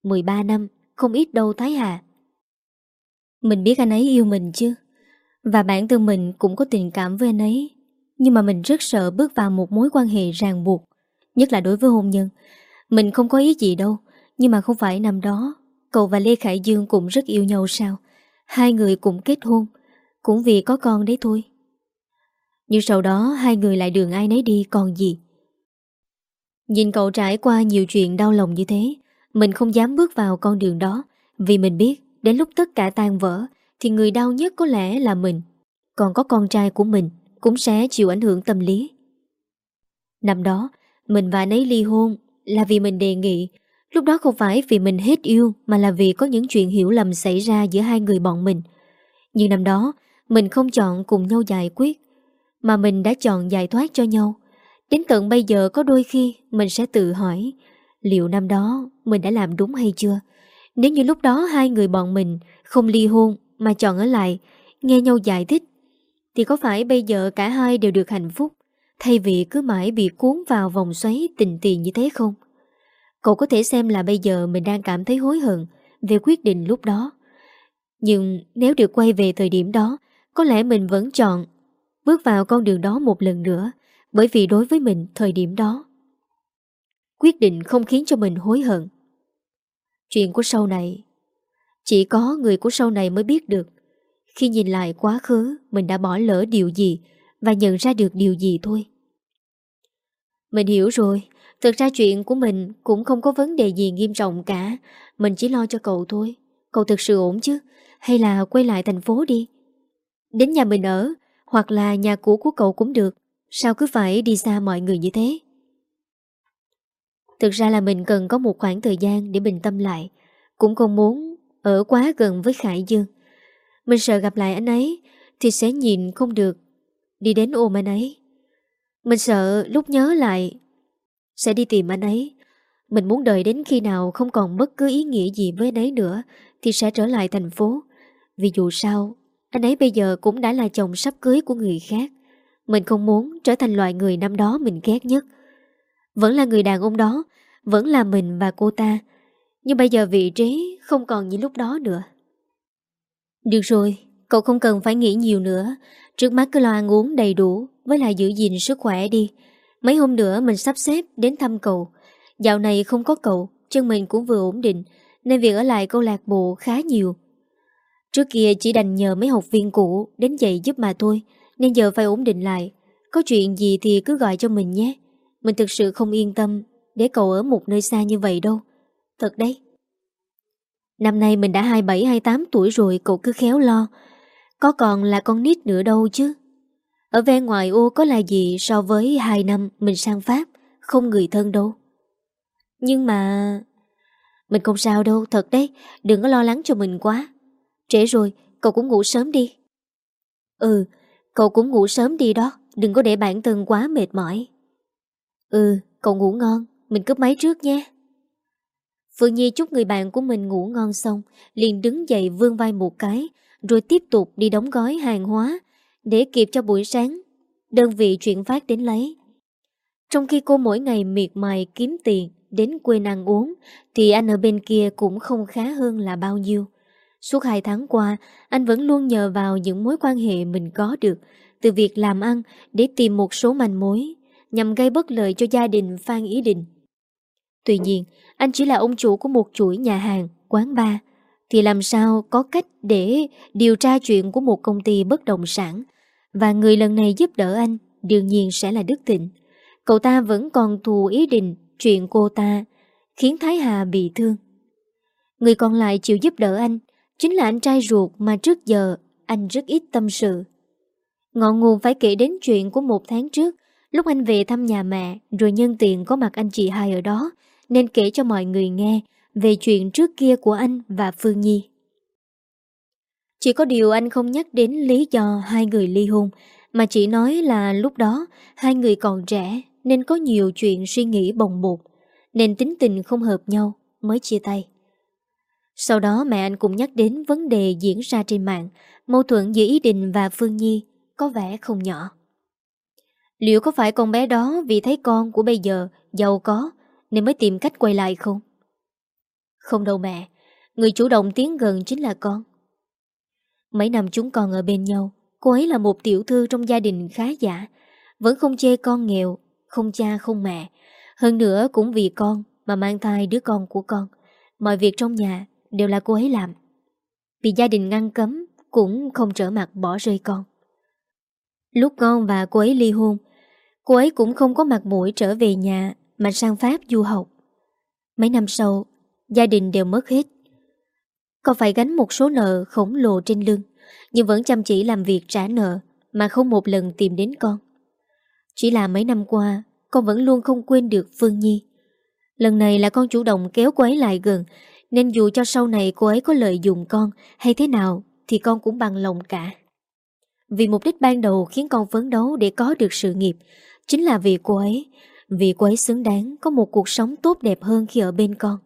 13 năm, Không ít đâu Thái Hà. Mình biết anh ấy yêu mình chứ. Và bản thân mình cũng có tình cảm với anh ấy. Nhưng mà mình rất sợ bước vào một mối quan hệ ràng buộc, Nhất là đối với hôn nhân. Mình không có ý gì đâu, Nhưng mà không phải năm đó. Cậu và Lê Khải Dương cũng rất yêu nhau sao? Hai người cũng kết hôn, Cũng vì có con đấy thôi. Nhưng sau đó hai người lại đường ai nấy đi, còn gì? Nhìn cậu trải qua nhiều chuyện đau lòng như thế, Mình không dám bước vào con đường đó, Vì mình biết Đến lúc tất cả tan vỡ Thì người đau nhất có lẽ là mình. Còn có con trai của mình Cũng sẽ chịu ảnh hưởng tâm lý. Năm đó, Mình và anh ấy ly hôn Là vì mình đề nghị Lúc đó không phải vì mình hết yêu, Mà là vì có những chuyện hiểu lầm xảy ra Giữa hai người bọn mình. Nhưng năm đó, Mình không chọn cùng nhau giải quyết, Mà mình đã chọn giải thoát cho nhau. Đến tận bây giờ có đôi khi Mình sẽ tự hỏi, Liệu năm đó mình đã làm đúng hay chưa? Nếu như lúc đó hai người bọn mình Không ly hôn mà chọn ở lại Nghe nhau giải thích, Thì có phải bây giờ cả hai đều được hạnh phúc Thay vì cứ mãi bị cuốn vào vòng xoáy tình tiền như thế không? Cậu có thể xem là bây giờ mình đang cảm thấy hối hận về quyết định lúc đó. Nhưng nếu được quay về thời điểm đó, có lẽ mình vẫn chọn bước vào con đường đó một lần nữa, bởi vì đối với mình thời điểm đó, quyết định không khiến cho mình hối hận. Chuyện của sau này, chỉ có người của sau này mới biết được. Khi nhìn lại quá khứ, mình đã bỏ lỡ điều gì và nhận ra được điều gì thôi. Mình hiểu rồi, Thực ra chuyện của mình cũng không có vấn đề gì nghiêm trọng cả. Mình chỉ lo cho cậu thôi. Cậu thực sự ổn chứ? Hay là quay lại thành phố đi? Đến nhà mình ở, Hoặc là nhà cũ của cậu cũng được. Sao cứ phải đi xa mọi người như thế? Thực ra là mình cần có một khoảng thời gian Để bình tâm lại. Cũng không muốn ở quá gần với Khải Dương. Mình sợ gặp lại anh ấy Thì sẽ nhìn không được. Đi đến ôm anh ấy. Mình sợ lúc nhớ lại sẽ đi tìm anh ấy. Mình muốn đợi đến khi nào không còn bất cứ ý nghĩa gì với anh ấy nữa Thì sẽ trở lại thành phố. Vì dù sao, Anh ấy bây giờ cũng đã là chồng sắp cưới của người khác. Mình không muốn trở thành loại người năm đó mình ghét nhất. Vẫn là người đàn ông đó, Vẫn là mình và cô ta. Nhưng bây giờ vị trí không còn như lúc đó nữa. Được rồi, Cậu không cần phải nghĩ nhiều nữa. Trước mắt cứ lo ăn uống đầy đủ Với lại giữ gìn sức khỏe đi. Mấy hôm nữa mình sắp xếp đến thăm cậu. Dạo này không có cậu, Chân mình cũng vừa ổn định, Nên việc ở lại câu lạc bộ khá nhiều. Trước kia chỉ đành nhờ mấy học viên cũ Đến dạy giúp mà thôi, Nên giờ phải ổn định lại. Có chuyện gì thì cứ gọi cho mình nhé. Mình thực sự không yên tâm Để cậu ở một nơi xa như vậy đâu. Thật đấy. Năm nay mình đã 27-28 tuổi rồi, Cậu cứ khéo lo. Có còn là con nít nữa đâu chứ ở ven ngoài ô có là gì so với hai năm mình sang Pháp, không người thân đâu. Nhưng mà... Mình không sao đâu, thật đấy, đừng có lo lắng cho mình quá. Trễ rồi, cậu cũng ngủ sớm đi. Ừ, cậu cũng ngủ sớm đi đó, đừng có để bản thân quá mệt mỏi. Ừ, cậu ngủ ngon, mình cướp máy trước nhé. Phương Nhi chúc người bạn của mình ngủ ngon xong, liền đứng dậy vươn vai một cái, rồi tiếp tục đi đóng gói hàng hóa để kịp cho buổi sáng đơn vị chuyển phát đến lấy. Trong khi cô mỗi ngày miệt mài kiếm tiền đến quên ăn uống thì anh ở bên kia cũng không khá hơn là bao nhiêu. Suốt hai tháng qua, anh vẫn luôn nhờ vào những mối quan hệ mình có được từ việc làm ăn để tìm một số manh mối nhằm gây bất lợi cho gia đình Phan Ý Định. Tuy nhiên, anh chỉ là ông chủ của một chuỗi nhà hàng, quán bar, thì làm sao có cách để điều tra chuyện của một công ty bất động sản và người lần này giúp đỡ anh Đương nhiên sẽ là Đức Thịnh Cậu ta vẫn còn thù ý định Chuyện cô ta Khiến Thái Hà bị thương Người còn lại chịu giúp đỡ anh Chính là anh trai ruột mà trước giờ anh rất ít tâm sự. Ngọn nguồn phải kể đến chuyện của một tháng trước, lúc anh về thăm nhà mẹ, rồi nhân tiện có mặt anh chị hai ở đó, nên kể cho mọi người nghe về chuyện trước kia của anh và Phương Nhi. Chỉ có điều anh không nhắc đến lý do hai người ly hôn, mà chỉ nói là lúc đó hai người còn trẻ nên có nhiều chuyện suy nghĩ bồng bột, nên tính tình không hợp nhau mới chia tay. Sau đó mẹ anh cũng nhắc đến vấn đề diễn ra trên mạng, mâu thuẫn giữa Ý Đình và Phương Nhi có vẻ không nhỏ. Liệu có phải con bé đó vì thấy con của bây giờ giàu có nên mới tìm cách quay lại không? Không đâu mẹ, người chủ động tiến gần chính là con. Mấy năm chúng con ở bên nhau, cô ấy là một tiểu thư trong gia đình khá giả, vẫn không chê con nghèo, không cha không mẹ. Hơn nữa cũng vì con mà mang thai đứa con của con. Mọi việc trong nhà đều là cô ấy làm. Vì gia đình ngăn cấm cũng không trở mặt bỏ rơi con. Lúc con và cô ấy ly hôn, cô ấy cũng không có mặt mũi trở về nhà mà sang Pháp du học. Mấy năm sau, gia đình đều mất hết còn phải gánh một số nợ khổng lồ trên lưng, nhưng vẫn chăm chỉ làm việc trả nợ mà không một lần tìm đến con. Chỉ là mấy năm qua, con vẫn luôn không quên được Phương Nhi. Lần này là con chủ động kéo cô ấy lại gần, nên dù cho sau này cô ấy có lợi dụng con hay thế nào, thì con cũng bằng lòng cả. Vì mục đích ban đầu khiến con phấn đấu để có được sự nghiệp, chính là vì cô ấy, vì cô ấy xứng đáng có một cuộc sống tốt đẹp hơn khi ở bên con.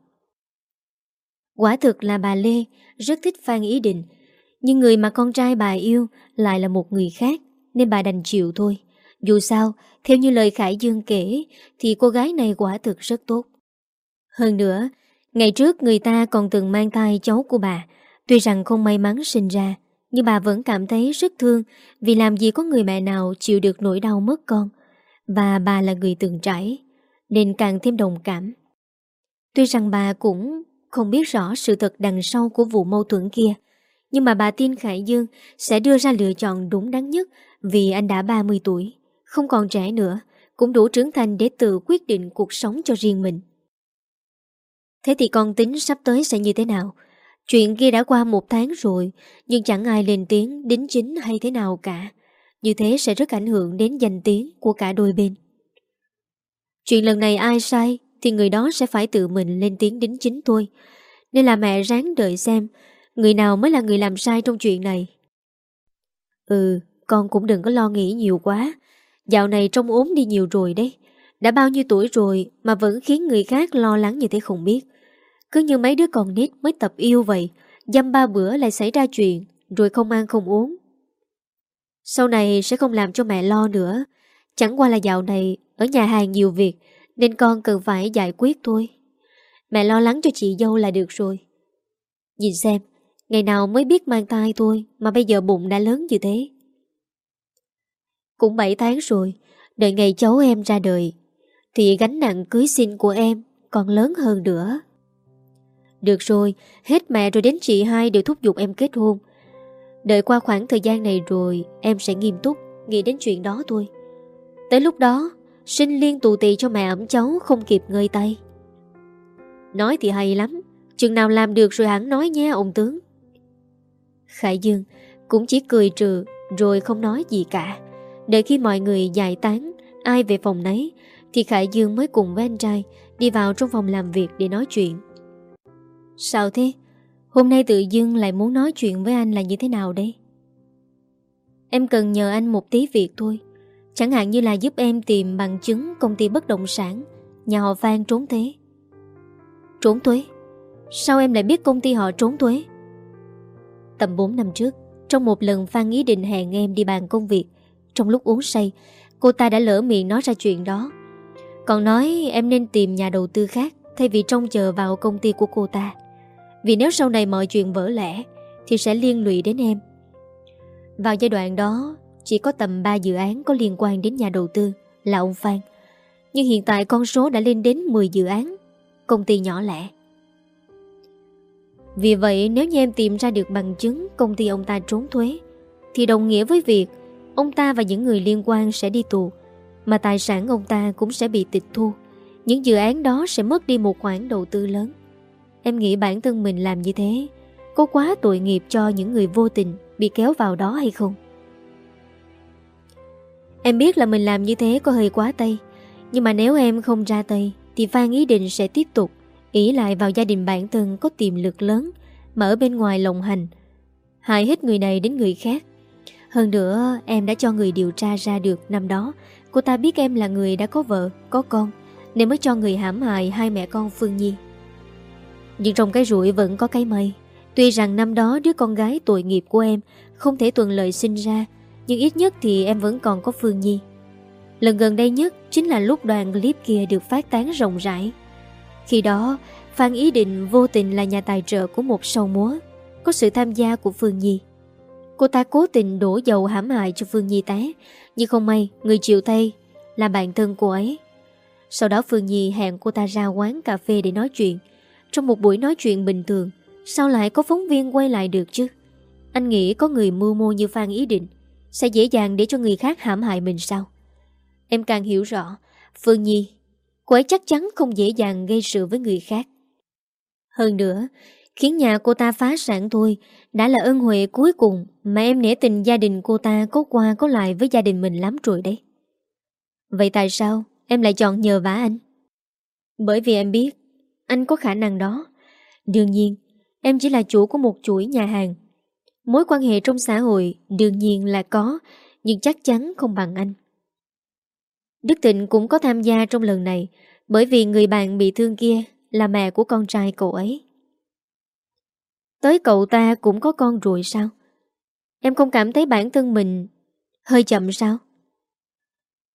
Quả thực là bà Lê rất thích Phan Ý Định, nhưng người mà con trai bà yêu lại là một người khác, nên bà đành chịu thôi. Dù sao, theo như lời Khải Dương kể, thì cô gái này quả thực rất tốt. Hơn nữa, ngày trước người ta còn từng mang thai cháu của bà, tuy rằng không may mắn sinh ra, nhưng bà vẫn cảm thấy rất thương vì làm gì có người mẹ nào chịu được nỗi đau mất con. Và bà là người từng trải, nên càng thêm đồng cảm. Tuy rằng bà cũng không biết rõ sự thật đằng sau của vụ mâu thuẫn kia, nhưng mà bà tin Khải Dương sẽ đưa ra lựa chọn đúng đắn nhất vì anh đã 30 tuổi, không còn trẻ nữa, cũng đủ trưởng thành để tự quyết định cuộc sống cho riêng mình. Thế thì con tính sắp tới sẽ như thế nào? Chuyện kia đã qua một tháng rồi, nhưng chẳng ai lên tiếng đính chính hay thế nào cả. Như thế sẽ rất ảnh hưởng đến danh tiếng của cả đôi bên. Chuyện lần này ai sai thì người đó sẽ phải tự mình lên tiếng đính chính thôi. Nên là mẹ ráng đợi xem người nào mới là người làm sai trong chuyện này. Ừ, con cũng đừng có lo nghĩ nhiều quá. Dạo này trông ốm đi nhiều rồi đấy. Đã bao nhiêu tuổi rồi mà vẫn khiến người khác lo lắng như thế không biết. Cứ như mấy đứa con nít mới tập yêu vậy, dăm ba bữa lại xảy ra chuyện, rồi không ăn không uống. Sau này sẽ không làm cho mẹ lo nữa. Chẳng qua là dạo này ở nhà hàng nhiều việc, nên con cần phải giải quyết thôi. Mẹ lo lắng cho chị dâu là được rồi. Nhìn xem, ngày nào mới biết mang thai thôi mà bây giờ bụng đã lớn như thế. Cũng 7 tháng rồi, đợi ngày cháu em ra đời, thì gánh nặng cưới xin của em còn lớn hơn nữa. Được rồi, hết mẹ rồi đến chị hai đều thúc giục em kết hôn. Đợi qua khoảng thời gian này rồi, em sẽ nghiêm túc, nghĩ đến chuyện đó thôi. Tới lúc đó, sinh liên tù tì cho mẹ ẩm cháu không kịp ngơi tay. Nói thì hay lắm, chừng nào làm được rồi hẳn nói nha ông tướng. Khải Dương cũng chỉ cười trừ rồi không nói gì cả. để khi mọi người giải tán, ai về phòng nấy, thì Khải Dương mới cùng với anh trai đi vào trong phòng làm việc để nói chuyện. Sao thế? Hôm nay tự dưng lại muốn nói chuyện với anh là như thế nào đây? Em cần nhờ anh một tí việc thôi. Chẳng hạn như là giúp em tìm bằng chứng công ty bất động sản nhà họ Phan trốn thuế. Trốn thuế? Sao em lại biết công ty họ trốn thuế? Tầm 4 năm trước, trong một lần Phan ý định hẹn em đi bàn công việc, trong lúc uống say, cô ta đã lỡ miệng nói ra chuyện đó. Còn nói em nên tìm nhà đầu tư khác thay vì trông chờ vào công ty của cô ta. Vì nếu sau này mọi chuyện vỡ lẽ Thì sẽ liên lụy đến em Vào giai đoạn đó chỉ có tầm 3 dự án có liên quan đến nhà đầu tư Là ông Phan. Nhưng hiện tại con số đã lên đến 10 dự án, Công ty nhỏ lẻ. Vì vậy, nếu như em tìm ra được bằng chứng Công ty ông ta trốn thuế, Thì đồng nghĩa với việc Ông ta và những người liên quan sẽ đi tù, Mà tài sản ông ta cũng sẽ bị tịch thu. Những dự án đó sẽ mất đi một khoản đầu tư lớn. Em nghĩ bản thân mình làm như thế Có quá tội nghiệp cho những người vô tình bị kéo vào đó hay không. Em biết là mình làm như thế có hơi quá tay, nhưng mà nếu em không ra tay thì Phan ý định sẽ tiếp tục. Ý lại vào gia đình bản thân có tiềm lực lớn mà ở bên ngoài lộng hành, hại hết người này đến người khác. Hơn nữa em đã cho người điều tra ra được năm đó. Cô ta biết em là người đã có vợ, có con Nên mới cho người hãm hại hai mẹ con Phương Nhi. Nhưng trong cái rủi vẫn có cái may. Tuy rằng năm đó đứa con gái tội nghiệp của em Không thể tuần lợi sinh ra nhưng ít nhất thì em vẫn còn có Phương Nhi. Lần gần đây nhất Chính là lúc đoạn clip kia được phát tán rộng rãi. Khi đó, Phan Ý Định vô tình là nhà tài trợ của một show múa, Có sự tham gia của Phương Nhi. Cô ta cố tình đổ dầu hãm hại cho Phương Nhi té, Nhưng không may, người chịu tay Là bạn thân cô ấy. Sau đó Phương Nhi hẹn cô ta ra quán cà phê để nói chuyện. Trong một buổi nói chuyện bình thường, Sao lại có phóng viên quay lại được chứ? Anh nghĩ có người mưu mô như Phan Ý Định. Sẽ dễ dàng để cho người khác hãm hại mình sao? Em càng hiểu rõ, Phương Nhi, Cô ấy chắc chắn không dễ dàng gây sự với người khác. Hơn nữa, Khiến nhà cô ta phá sản thôi Đã là ân huệ cuối cùng Mà em nể tình gia đình cô ta có qua có lại với gia đình mình lắm rồi đấy. Vậy tại sao em lại chọn nhờ vả anh? Bởi vì em biết Anh có khả năng đó. Đương nhiên, Em chỉ là chủ của một chuỗi nhà hàng Mối quan hệ trong xã hội Đương nhiên là có, Nhưng chắc chắn không bằng anh. Đức Tịnh cũng có tham gia trong lần này, Bởi vì người bạn bị thương kia Là mẹ của con trai cậu ấy. Tới cậu ta cũng có con rồi sao? Em không cảm thấy bản thân mình Hơi chậm sao?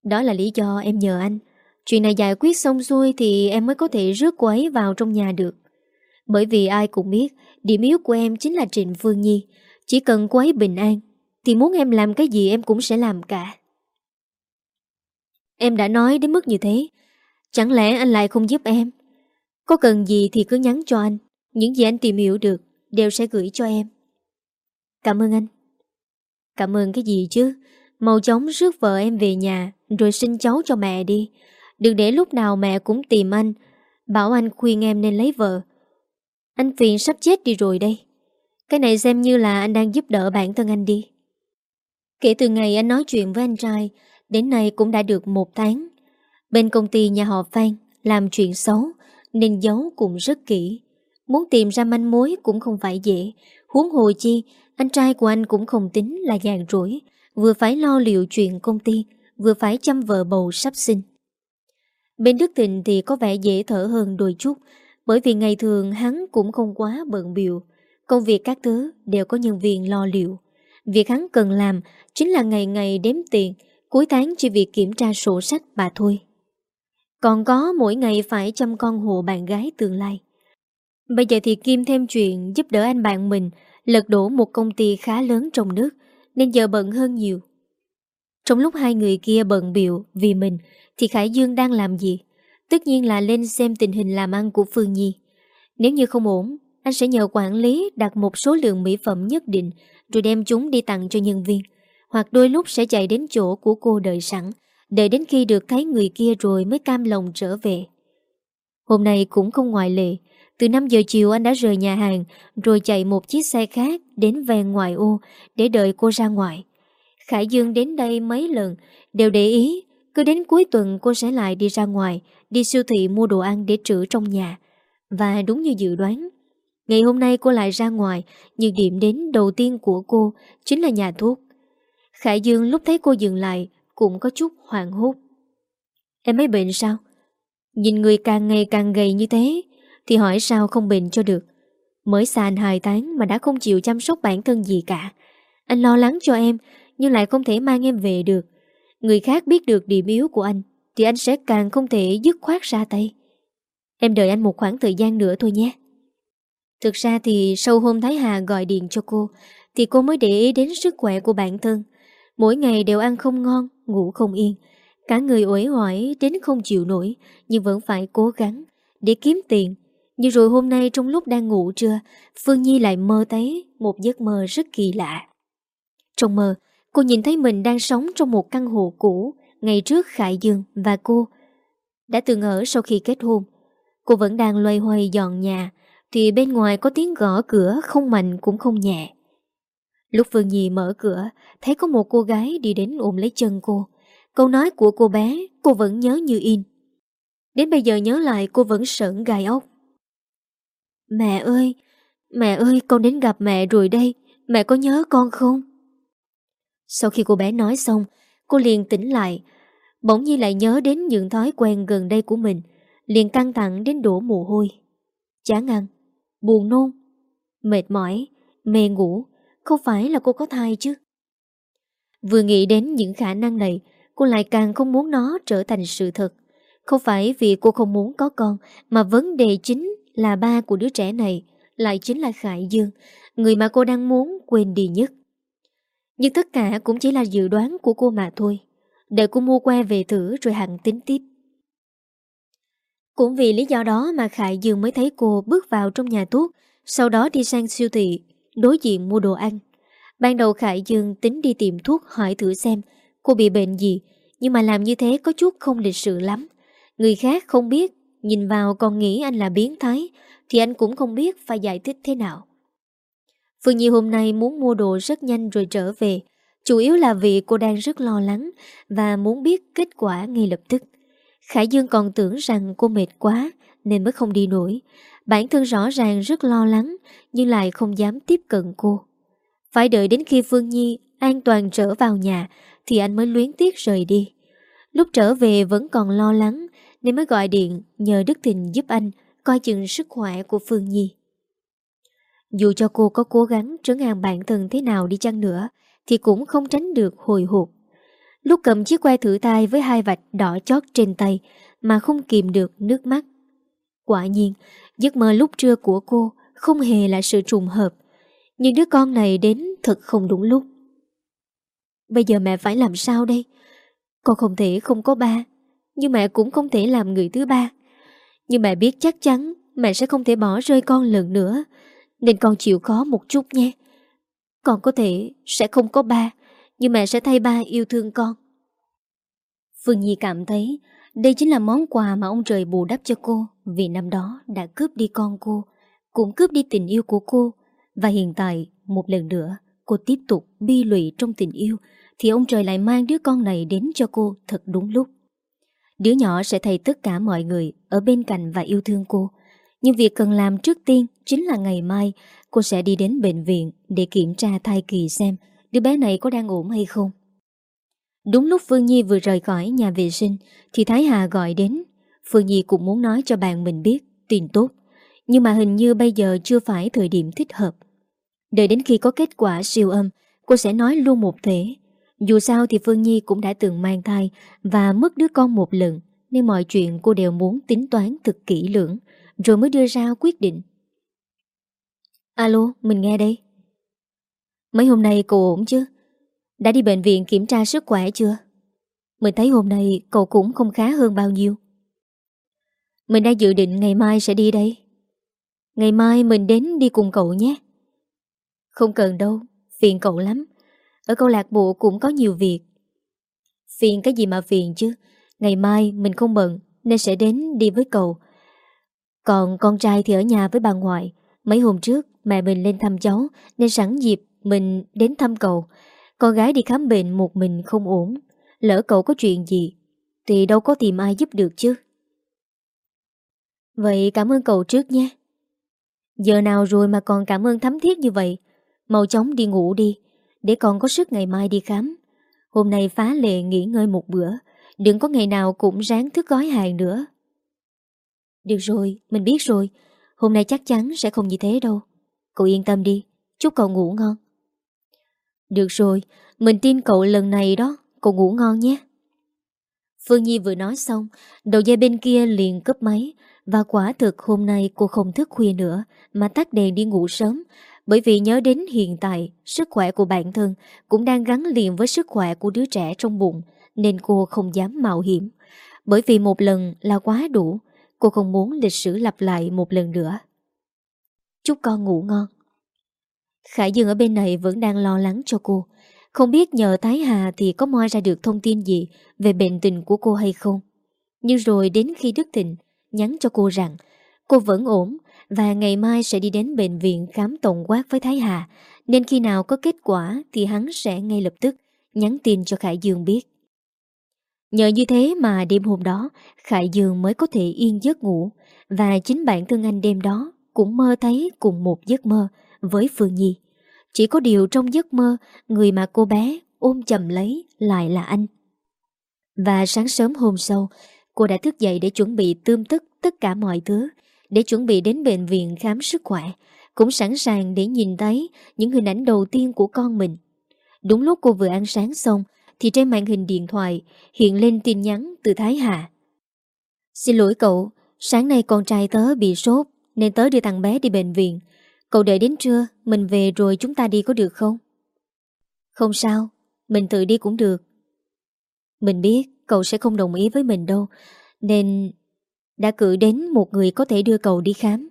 Đó là lý do em nhờ anh. Chuyện này giải quyết xong xuôi Thì em mới có thể rước cô ấy vào trong nhà được. Bởi vì ai cũng biết, Điểm yếu của em chính là Trịnh Phương Nhi. Chỉ cần cô ấy bình an, Thì muốn em làm cái gì em cũng sẽ làm cả. Em đã nói đến mức như thế, Chẳng lẽ anh lại không giúp em? Có cần gì thì cứ nhắn cho anh, Những gì anh tìm hiểu được Đều sẽ gửi cho em. Cảm ơn anh. Cảm ơn cái gì chứ? Mau chóng rước vợ em về nhà, Rồi sinh cháu cho mẹ đi. Đừng để lúc nào mẹ cũng tìm anh, Bảo anh khuyên em nên lấy vợ. Anh phiền sắp chết đi rồi đây. Cái này xem như là anh đang giúp đỡ bản thân anh đi. Kể từ ngày anh nói chuyện với anh trai, Đến nay cũng đã được một tháng. Bên công ty nhà họ Phan Làm chuyện xấu, Nên giấu cũng rất kỹ. Muốn tìm ra manh mối cũng không phải dễ. Huống hồ chi, Anh trai của anh cũng không tính là dàn rỗi, Vừa phải lo liệu chuyện công ty, Vừa phải chăm vợ bầu sắp sinh. Bên Đức Thịnh thì có vẻ dễ thở hơn đôi chút, Bởi vì ngày thường hắn cũng không quá bận biểu. Công việc các thứ đều có nhân viên lo liệu Việc hắn cần làm chính là ngày ngày đếm tiền Cuối tháng chỉ việc kiểm tra sổ sách bà thôi Còn có mỗi ngày phải chăm con hộ bạn gái tương lai Bây giờ thì Kim thêm chuyện giúp đỡ anh bạn mình lật đổ một công ty khá lớn trong nước nên giờ bận hơn nhiều. Trong lúc hai người kia bận biểu vì mình thì Khải Dương đang làm gì? Tất nhiên là lên xem tình hình làm ăn của Phương Nhi. Nếu như không ổn, anh sẽ nhờ quản lý đặt một số lượng mỹ phẩm nhất định rồi đem chúng đi tặng cho nhân viên. Hoặc đôi lúc sẽ chạy đến chỗ của cô đợi sẵn, đợi đến khi được thấy người kia rồi mới cam lòng trở về. Hôm nay cũng không ngoại lệ, từ 5 giờ chiều anh đã rời nhà hàng rồi chạy một chiếc xe khác đến ven ngoài ô để đợi cô ra ngoài. Khải Dương đến đây mấy lần đều để ý cứ đến cuối tuần cô sẽ lại đi ra ngoài đi siêu thị mua đồ ăn để trữ trong nhà. Và đúng như dự đoán Ngày hôm nay cô lại ra ngoài. Nhưng điểm đến đầu tiên của cô Chính là nhà thuốc. Khải Dương lúc thấy cô dừng lại Cũng có chút hoảng hốt. Em ấy bệnh sao? Nhìn người càng ngày càng gầy như thế thì hỏi sao không bệnh cho được. Mới xa anh 2 tháng mà đã không chịu chăm sóc bản thân gì cả. Anh lo lắng cho em Nhưng lại không thể mang em về được. Người khác biết được điểm yếu của anh Thì anh sẽ càng không thể dứt khoát ra tay. Em đợi anh một khoảng thời gian nữa thôi nhé. Thực ra thì sau hôm Thái Hà gọi điện cho cô Thì cô mới để ý đến sức khỏe của bản thân Mỗi ngày đều ăn không ngon, ngủ không yên Cả người uể oải đến không chịu nổi Nhưng vẫn phải cố gắng Để kiếm tiền nhưng rồi hôm nay trong lúc đang ngủ trưa, Phương Nhi lại mơ thấy một giấc mơ rất kỳ lạ. Trong mơ, cô nhìn thấy mình đang sống trong một căn hộ cũ ngày trước Khải Dương và cô đã từng ở sau khi kết hôn. Cô vẫn đang loay hoay dọn nhà thì bên ngoài có tiếng gõ cửa không mạnh cũng không nhẹ. Lúc Phương Nhi mở cửa, thấy có một cô gái đi đến ôm lấy chân cô. Câu nói của cô bé, cô vẫn nhớ như in. Đến bây giờ nhớ lại cô vẫn sợn gai ốc. Mẹ ơi, mẹ ơi, con đến gặp mẹ rồi đây, mẹ có nhớ con không? Sau khi cô bé nói xong, cô liền tỉnh lại, bỗng nhiên lại nhớ đến những thói quen gần đây của mình, liền căng thẳng đến đổ mồ hôi. Chán ăn, buồn nôn, mệt mỏi, mê ngủ, không phải là cô có thai chứ. Vừa nghĩ đến những khả năng này, cô lại càng không muốn nó trở thành sự thật. Không phải vì cô không muốn có con, mà vấn đề chính là ba của đứa trẻ này lại chính là Khải Dương, người mà cô đang muốn quên đi nhất. Nhưng tất cả cũng chỉ là dự đoán của cô mà thôi. Để cô mua que về thử rồi hẳn tính tiếp. Cũng vì lý do đó mà Khải Dương mới thấy cô bước vào trong nhà thuốc, sau đó đi sang siêu thị, đối diện mua đồ ăn. Ban đầu Khải Dương tính đi tìm thuốc hỏi thử xem cô bị bệnh gì, nhưng mà làm như thế có chút không lịch sự lắm. Người khác không biết, nhìn vào còn nghĩ anh là biến thái, thì anh cũng không biết phải giải thích thế nào. Phương Nhi hôm nay muốn mua đồ rất nhanh rồi trở về, chủ yếu là vì cô đang rất lo lắng và muốn biết kết quả ngay lập tức. Khải Dương còn tưởng rằng cô mệt quá nên mới không đi nổi. Bản thân rõ ràng rất lo lắng, nhưng lại không dám tiếp cận cô. Phải đợi đến khi Phương Nhi an toàn trở vào nhà thì anh mới luyến tiếc rời đi. Lúc trở về vẫn còn lo lắng nên mới gọi điện nhờ Đức Thịnh giúp anh coi chừng sức khỏe của Phương Nhi. Dù cho cô có cố gắng trấn an bản thân thế nào đi chăng nữa thì cũng không tránh được hồi hộp. Lúc cầm chiếc que thử tay với hai vạch đỏ chót trên tay mà không kìm được nước mắt. Quả nhiên, giấc mơ lúc trưa của cô không hề là sự trùng hợp. Nhưng đứa con này đến thật không đúng lúc. Bây giờ mẹ phải làm sao đây? Con không thể không có ba, nhưng mẹ cũng không thể làm người thứ ba. Nhưng mẹ biết chắc chắn mẹ sẽ không thể bỏ rơi con lần nữa, nên con chịu khó một chút nhé. Con có thể sẽ không có ba, nhưng mẹ sẽ thay ba yêu thương con. Phương Nhi cảm thấy đây chính là món quà mà ông trời bù đắp cho cô vì năm đó đã cướp đi con cô, cũng cướp đi tình yêu của cô. Và hiện tại, một lần nữa, cô tiếp tục bi lụy trong tình yêu, thì ông trời lại mang đứa con này đến cho cô thật đúng lúc. Đứa nhỏ sẽ thay tất cả mọi người ở bên cạnh và yêu thương cô. Nhưng việc cần làm trước tiên chính là ngày mai cô sẽ đi đến bệnh viện để kiểm tra thai kỳ xem đứa bé này có đang ổn hay không. Đúng lúc Phương Nhi vừa rời khỏi nhà vệ sinh thì Thái Hà gọi đến. Phương Nhi cũng muốn nói cho bạn mình biết tin tốt. Nhưng mà hình như bây giờ chưa phải thời điểm thích hợp. Đợi đến khi có kết quả siêu âm, cô sẽ nói luôn một thể. Dù sao thì Phương Nhi cũng đã từng mang thai và mất đứa con một lần, nên mọi chuyện cô đều muốn tính toán thực kỹ lưỡng, rồi mới đưa ra quyết định. Alo, mình nghe đây. Mấy hôm nay cậu ổn chứ? Đã đi bệnh viện kiểm tra sức khỏe chưa? Mình thấy hôm nay cậu cũng không khá hơn bao nhiêu. Mình đã dự định ngày mai sẽ đi đây. Ngày mai mình đến đi cùng cậu nhé. Không cần đâu, phiền cậu lắm. Ở câu lạc bộ cũng có nhiều việc. Phiền cái gì mà phiền chứ? Ngày mai mình không bận nên sẽ đến đi với cậu. Còn con trai thì ở nhà với bà ngoại. Mấy hôm trước mẹ mình lên thăm cháu nên sẵn dịp mình đến thăm cậu. Con gái đi khám bệnh một mình không ổn. Lỡ cậu có chuyện gì thì đâu có tìm ai giúp được chứ. Vậy cảm ơn cậu trước nhé. Giờ nào rồi mà còn cảm ơn thấm thiết như vậy? Mau chóng đi ngủ đi, để con có sức ngày mai đi khám. Hôm nay phá lệ nghỉ ngơi một bữa, đừng có ngày nào cũng ráng thức gói hàng nữa. Được rồi, mình biết rồi, hôm nay chắc chắn sẽ không như thế đâu. Cậu yên tâm đi, chúc cậu ngủ ngon. Được rồi, mình tin cậu lần này đó, cậu ngủ ngon nhé. Phương Nhi vừa nói xong, đầu dây bên kia liền cấp máy, và quả thực hôm nay cô không thức khuya nữa mà tắt đèn đi ngủ sớm, bởi vì nhớ đến hiện tại sức khỏe của bản thân cũng đang gắn liền với sức khỏe của đứa trẻ trong bụng, nên cô không dám mạo hiểm. Bởi vì một lần là quá đủ, cô không muốn lịch sử lặp lại một lần nữa. Chúc con ngủ ngon. Khải Dương ở bên này vẫn đang lo lắng cho cô. Không biết nhờ Thái Hà thì có moi ra được thông tin gì về bệnh tình của cô hay không. Nhưng rồi đến khi Đức Thịnh nhắn cho cô rằng cô vẫn ổn và ngày mai sẽ đi đến bệnh viện khám tổng quát với Thái Hà, nên khi nào có kết quả thì hắn sẽ ngay lập tức nhắn tin cho Khải Dương biết. Nhờ như thế mà đêm hôm đó, Khải Dương mới có thể yên giấc ngủ, và chính bản thân anh đêm đó cũng mơ thấy cùng một giấc mơ với Phương Nhi. Chỉ có điều trong giấc mơ, người mà cô bé ôm chầm lấy lại là anh. Và sáng sớm hôm sau, cô đã thức dậy để chuẩn bị tươm tất tất cả mọi thứ, để chuẩn bị đến bệnh viện khám sức khỏe, cũng sẵn sàng để nhìn thấy những hình ảnh đầu tiên của con mình. Đúng lúc cô vừa ăn sáng xong, thì trên màn hình điện thoại hiện lên tin nhắn từ Thái Hà. Xin lỗi cậu, sáng nay con trai tớ bị sốt nên tớ đưa thằng bé đi bệnh viện. Cậu đợi đến trưa, mình về rồi chúng ta đi có được không? Không sao, mình tự đi cũng được. Mình biết cậu sẽ không đồng ý với mình đâu, nên đã cử đến một người có thể đưa cậu đi khám.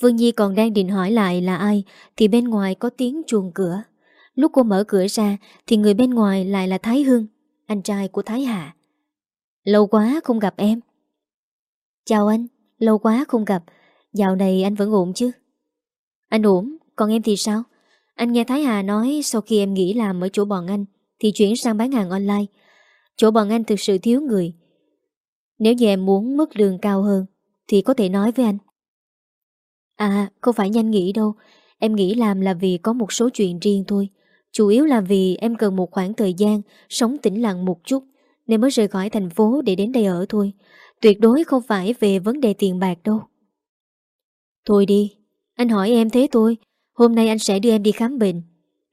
Phương Nhi còn đang định hỏi lại là ai thì bên ngoài có tiếng chuồng cửa. Lúc cô mở cửa ra thì người bên ngoài lại là Thái Hưng, anh trai của Thái Hạ. Lâu quá không gặp em. Chào anh, lâu quá không gặp. Dạo này anh vẫn ổn chứ? Anh ổn, còn em thì sao? Anh nghe Thái Hà nói sau khi em nghỉ làm ở chỗ bọn anh thì chuyển sang bán hàng online. Chỗ bọn anh thực sự thiếu người. Nếu như em muốn mức lương cao hơn thì có thể nói với anh. À, không phải nhanh nghỉ đâu. Em nghĩ làm là vì có một số chuyện riêng thôi. Chủ yếu là vì em cần một khoảng thời gian sống tĩnh lặng một chút nên mới rời khỏi thành phố để đến đây ở thôi. Tuyệt đối không phải về vấn đề tiền bạc đâu. Thôi đi, anh hỏi em thế thôi. Hôm nay anh sẽ đưa em đi khám bệnh.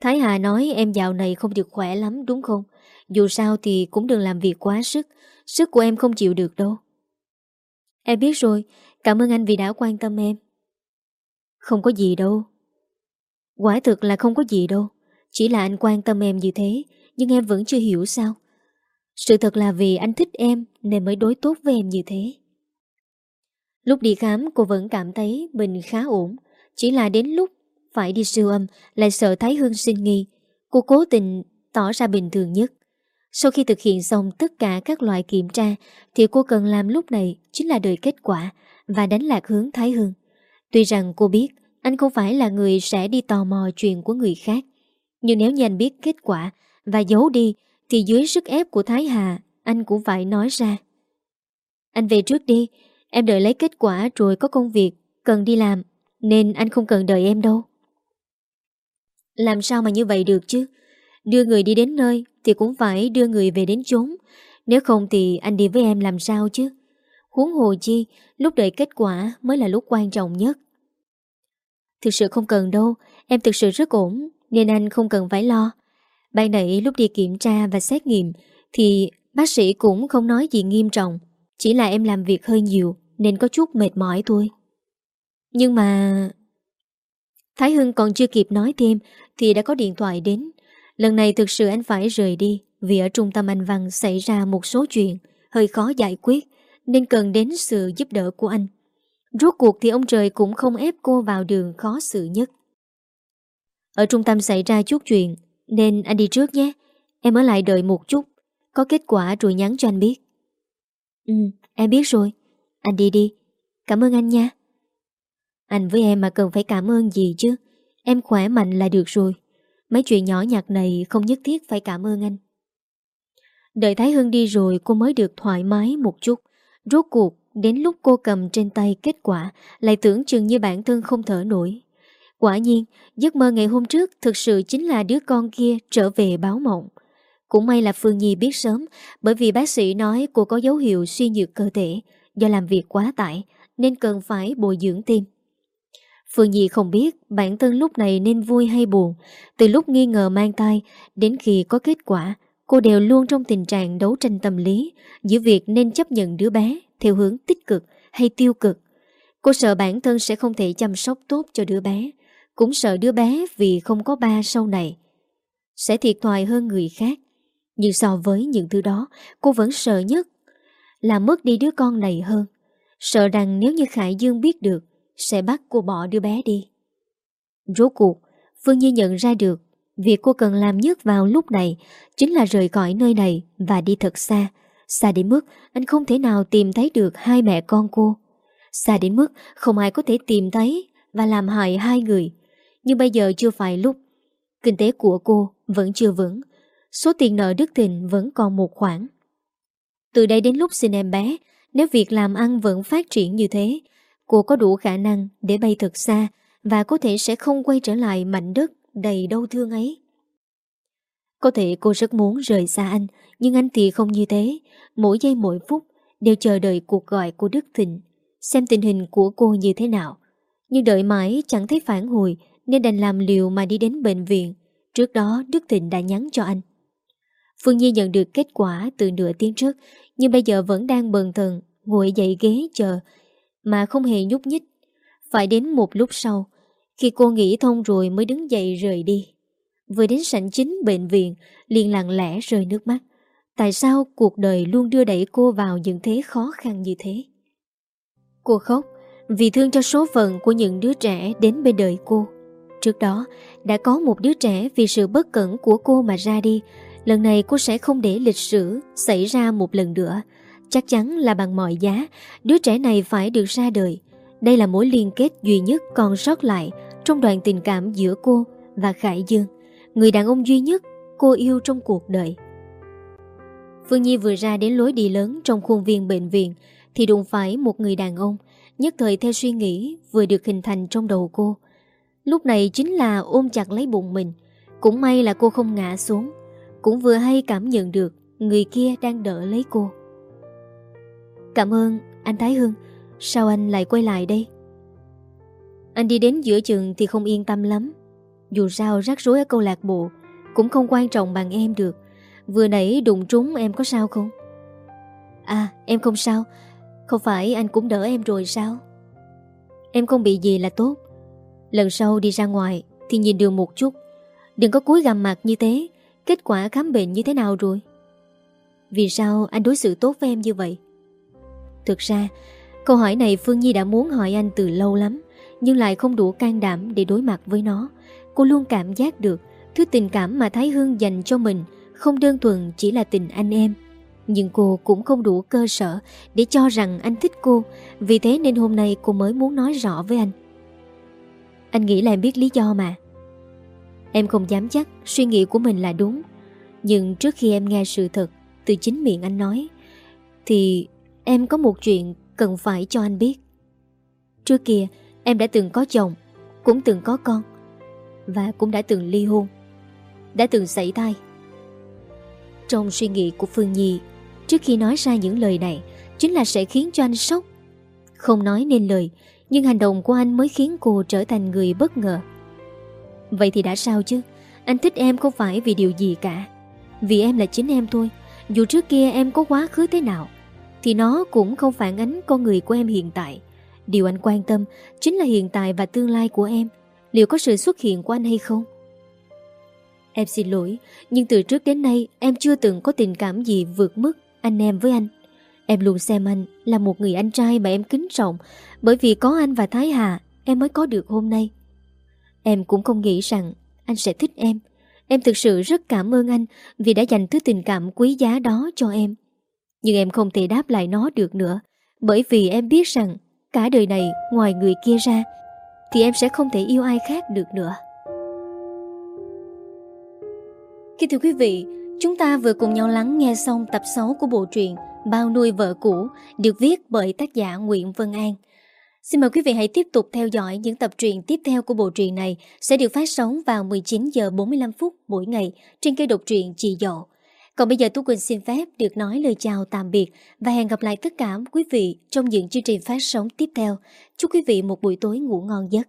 Thái Hà nói em dạo này không được khỏe lắm đúng không? Dù sao thì cũng đừng làm việc quá sức. Sức của em không chịu được đâu. Em biết rồi, cảm ơn anh vì đã quan tâm em. Không có gì đâu. Quả thực là không có gì đâu. Chỉ là anh quan tâm em như thế Nhưng em vẫn chưa hiểu sao Sự thật là vì anh thích em Nên mới đối tốt với em như thế Lúc đi khám cô vẫn cảm thấy Mình khá ổn. Chỉ là đến lúc phải đi siêu âm Lại sợ Thái Hương sinh nghi. Cô cố tình tỏ ra bình thường nhất. Sau khi thực hiện xong tất cả các loại kiểm tra Thì cô cần làm lúc này Chính là đợi kết quả Và đánh lạc hướng Thái Hương. Tuy rằng cô biết Anh không phải là người sẽ đi tò mò chuyện của người khác nhưng nếu nhanh biết kết quả và giấu đi thì dưới sức ép của Thái Hà anh cũng phải nói ra. Anh về trước đi, em đợi lấy kết quả rồi có công việc cần đi làm nên anh không cần đợi em đâu. Làm sao mà như vậy được chứ? Đưa người đi đến nơi thì cũng phải đưa người về đến chốn. Nếu không thì anh đi với em làm sao chứ? Huống hồ chi, lúc đợi kết quả mới là lúc quan trọng nhất. Thực sự không cần đâu, em thực sự rất ổn, nên anh không cần phải lo. Ban nãy lúc đi kiểm tra và xét nghiệm thì bác sĩ cũng không nói gì nghiêm trọng. Chỉ là em làm việc hơi nhiều nên có chút mệt mỏi thôi. Nhưng mà... Thái Hưng còn chưa kịp nói thêm thì đã có điện thoại đến. Lần này thực sự anh phải rời đi vì ở trung tâm anh Văn xảy ra một số chuyện hơi khó giải quyết nên cần đến sự giúp đỡ của anh. Rốt cuộc thì ông trời cũng không ép cô vào đường khó xử nhất. Ở trung tâm xảy ra chút chuyện Nên anh đi trước nhé Em ở lại đợi một chút, Có kết quả rồi nhắn cho anh biết Ừ em biết rồi anh đi đi. Cảm ơn anh nha. Anh với em mà cần phải cảm ơn gì chứ? Em khỏe mạnh là được rồi. Mấy chuyện nhỏ nhặt này không nhất thiết phải cảm ơn anh. Đợi Thái Hưng đi rồi cô mới được thoải mái một chút. Rốt cuộc Đến lúc cô cầm trên tay kết quả Lại tưởng chừng như bản thân không thở nổi. Quả nhiên, giấc mơ ngày hôm trước thực sự chính là đứa con kia trở về báo mộng. Cũng may là Phương Nhi biết sớm, bởi vì bác sĩ nói cô có dấu hiệu suy nhược cơ thể do làm việc quá tải nên cần phải bồi dưỡng tim. Phương Nhi không biết bản thân lúc này nên vui hay buồn. Từ lúc nghi ngờ mang thai đến khi có kết quả, cô đều luôn trong tình trạng đấu tranh tâm lý giữa việc nên chấp nhận đứa bé theo hướng tích cực hay tiêu cực. Cô sợ bản thân sẽ không thể chăm sóc tốt cho đứa bé cũng sợ đứa bé vì không có ba sau này Sẽ thiệt thòi hơn người khác Nhưng so với những thứ đó Cô vẫn sợ nhất là mất đi đứa con này hơn. Sợ rằng nếu như Khải Dương biết được, Sẽ bắt cô bỏ đứa bé đi. Rốt cuộc, Phương Nhi nhận ra được, Việc cô cần làm nhất vào lúc này Chính là rời khỏi nơi này Và đi thật xa. Xa đến mức anh không thể nào tìm thấy được hai mẹ con cô. Xa đến mức không ai có thể tìm thấy Và làm hại hai người. Nhưng bây giờ chưa phải lúc. Kinh tế của cô vẫn chưa vững. Số tiền nợ Đức Thịnh vẫn còn một khoản. Từ đây đến lúc sinh em bé, Nếu việc làm ăn vẫn phát triển như thế, Cô có đủ khả năng để bay thật xa Và có thể sẽ không quay trở lại mảnh đất đầy đau thương ấy. Có thể cô rất muốn rời xa anh, Nhưng anh thì không như thế. Mỗi giây mỗi phút Đều chờ đợi cuộc gọi của Đức Thịnh, Xem tình hình của cô như thế nào. Nhưng đợi mãi chẳng thấy phản hồi, Nên đành làm liều mà đi đến bệnh viện. Trước đó Đức Thịnh đã nhắn cho anh. Phương Nhi nhận được kết quả từ nửa tiếng trước, Nhưng bây giờ vẫn đang bần thần, Ngồi dậy ghế chờ, Mà không hề nhúc nhích. Phải đến một lúc sau, Khi cô nghĩ thông rồi mới đứng dậy rời đi. Vừa đến sảnh chính bệnh viện, liền lặng lẽ rơi nước mắt. Tại sao cuộc đời luôn đưa đẩy cô vào những thế khó khăn như thế? Cô khóc, vì thương cho số phận của những đứa trẻ đến bên đời cô. Trước đó, đã có một đứa trẻ vì sự bất cẩn của cô mà ra đi Lần này cô sẽ không để lịch sử xảy ra một lần nữa. Chắc chắn là bằng mọi giá, Đứa trẻ này phải được ra đời. Đây là mối liên kết duy nhất còn sót lại Trong đoạn tình cảm giữa cô và Khải Dương, Người đàn ông duy nhất cô yêu trong cuộc đời. Phương Nhi vừa ra đến lối đi lớn trong khuôn viên bệnh viện Thì đụng phải một người đàn ông, Nhất thời theo suy nghĩ vừa được hình thành trong đầu cô. Lúc này chính là ôm chặt lấy bụng mình, Cũng may là cô không ngã xuống. Cũng vừa hay cảm nhận được Người kia đang đỡ lấy cô. Cảm ơn, anh Thái Hưng Sao anh lại quay lại đây? Anh đi đến giữa chừng thì không yên tâm lắm. Dù sao rắc rối ở câu lạc bộ Cũng không quan trọng bằng em được. Vừa nãy đụng trúng em có sao không? À em không sao. Không phải anh cũng đỡ em rồi sao? Em không bị gì là tốt. Lần sau đi ra ngoài Thì nhìn đường một chút. Đừng có cúi gằm mặt như thế. Kết quả khám bệnh như thế nào rồi? Vì sao anh đối xử tốt với em như vậy? Thực ra, Câu hỏi này Phương Nhi đã muốn hỏi anh từ lâu lắm, Nhưng lại không đủ can đảm để đối mặt với nó. Cô luôn cảm giác được Thứ tình cảm mà Thái Hương dành cho mình Không đơn thuần chỉ là tình anh em. Nhưng cô cũng không đủ cơ sở Để cho rằng anh thích cô, Vì thế nên hôm nay cô mới muốn nói rõ với anh. Anh nghĩ là em biết lý do mà. Em không dám chắc suy nghĩ của mình là đúng. Nhưng trước khi em nghe sự thật Từ chính miệng anh nói, Thì em có một chuyện Cần phải cho anh biết. Trước kia, em đã từng có chồng, Cũng từng có con, Và cũng đã từng ly hôn, Đã từng xảy thai. Trong suy nghĩ của Phương Nhi, Trước khi nói ra những lời này, Chính là sẽ khiến cho anh sốc. Không nói nên lời, nhưng hành động của anh mới khiến cô trở thành người bất ngờ. Vậy thì đã sao chứ? Anh thích em không phải vì điều gì cả. Vì em là chính em thôi. Dù trước kia em có quá khứ thế nào, Thì nó cũng không phản ánh con người của em hiện tại. Điều anh quan tâm Chính là hiện tại và tương lai của em. Liệu có sự xuất hiện của anh hay không? Em xin lỗi, Nhưng từ trước đến nay Em chưa từng có tình cảm gì vượt mức Anh em với anh. Em luôn xem anh là một người anh trai mà em kính trọng. Bởi vì có anh và Thái Hà, Em mới có được hôm nay. Em cũng không nghĩ rằng anh sẽ thích em. Em thực sự rất cảm ơn anh Vì đã dành thứ tình cảm quý giá đó cho em. Nhưng em không thể đáp lại nó được nữa, Bởi vì em biết rằng Cả đời này ngoài người kia ra Thì em sẽ không thể yêu ai khác được nữa. Kính thưa quý vị, Chúng ta vừa cùng nhau lắng nghe xong tập 6 của bộ truyện Bao nuôi vợ cũ, được viết bởi tác giả Nguyễn Vân An. Xin mời quý vị hãy tiếp tục theo dõi những tập truyện tiếp theo của bộ truyện này sẽ được phát sóng vào 19 giờ 45 phút mỗi ngày trên kênh độc truyện Chị Dậu. Còn bây giờ Tú Quỳnh xin phép được nói lời chào tạm biệt và hẹn gặp lại tất cả quý vị trong những chương trình phát sóng tiếp theo. Chúc quý vị một buổi tối ngủ ngon giấc.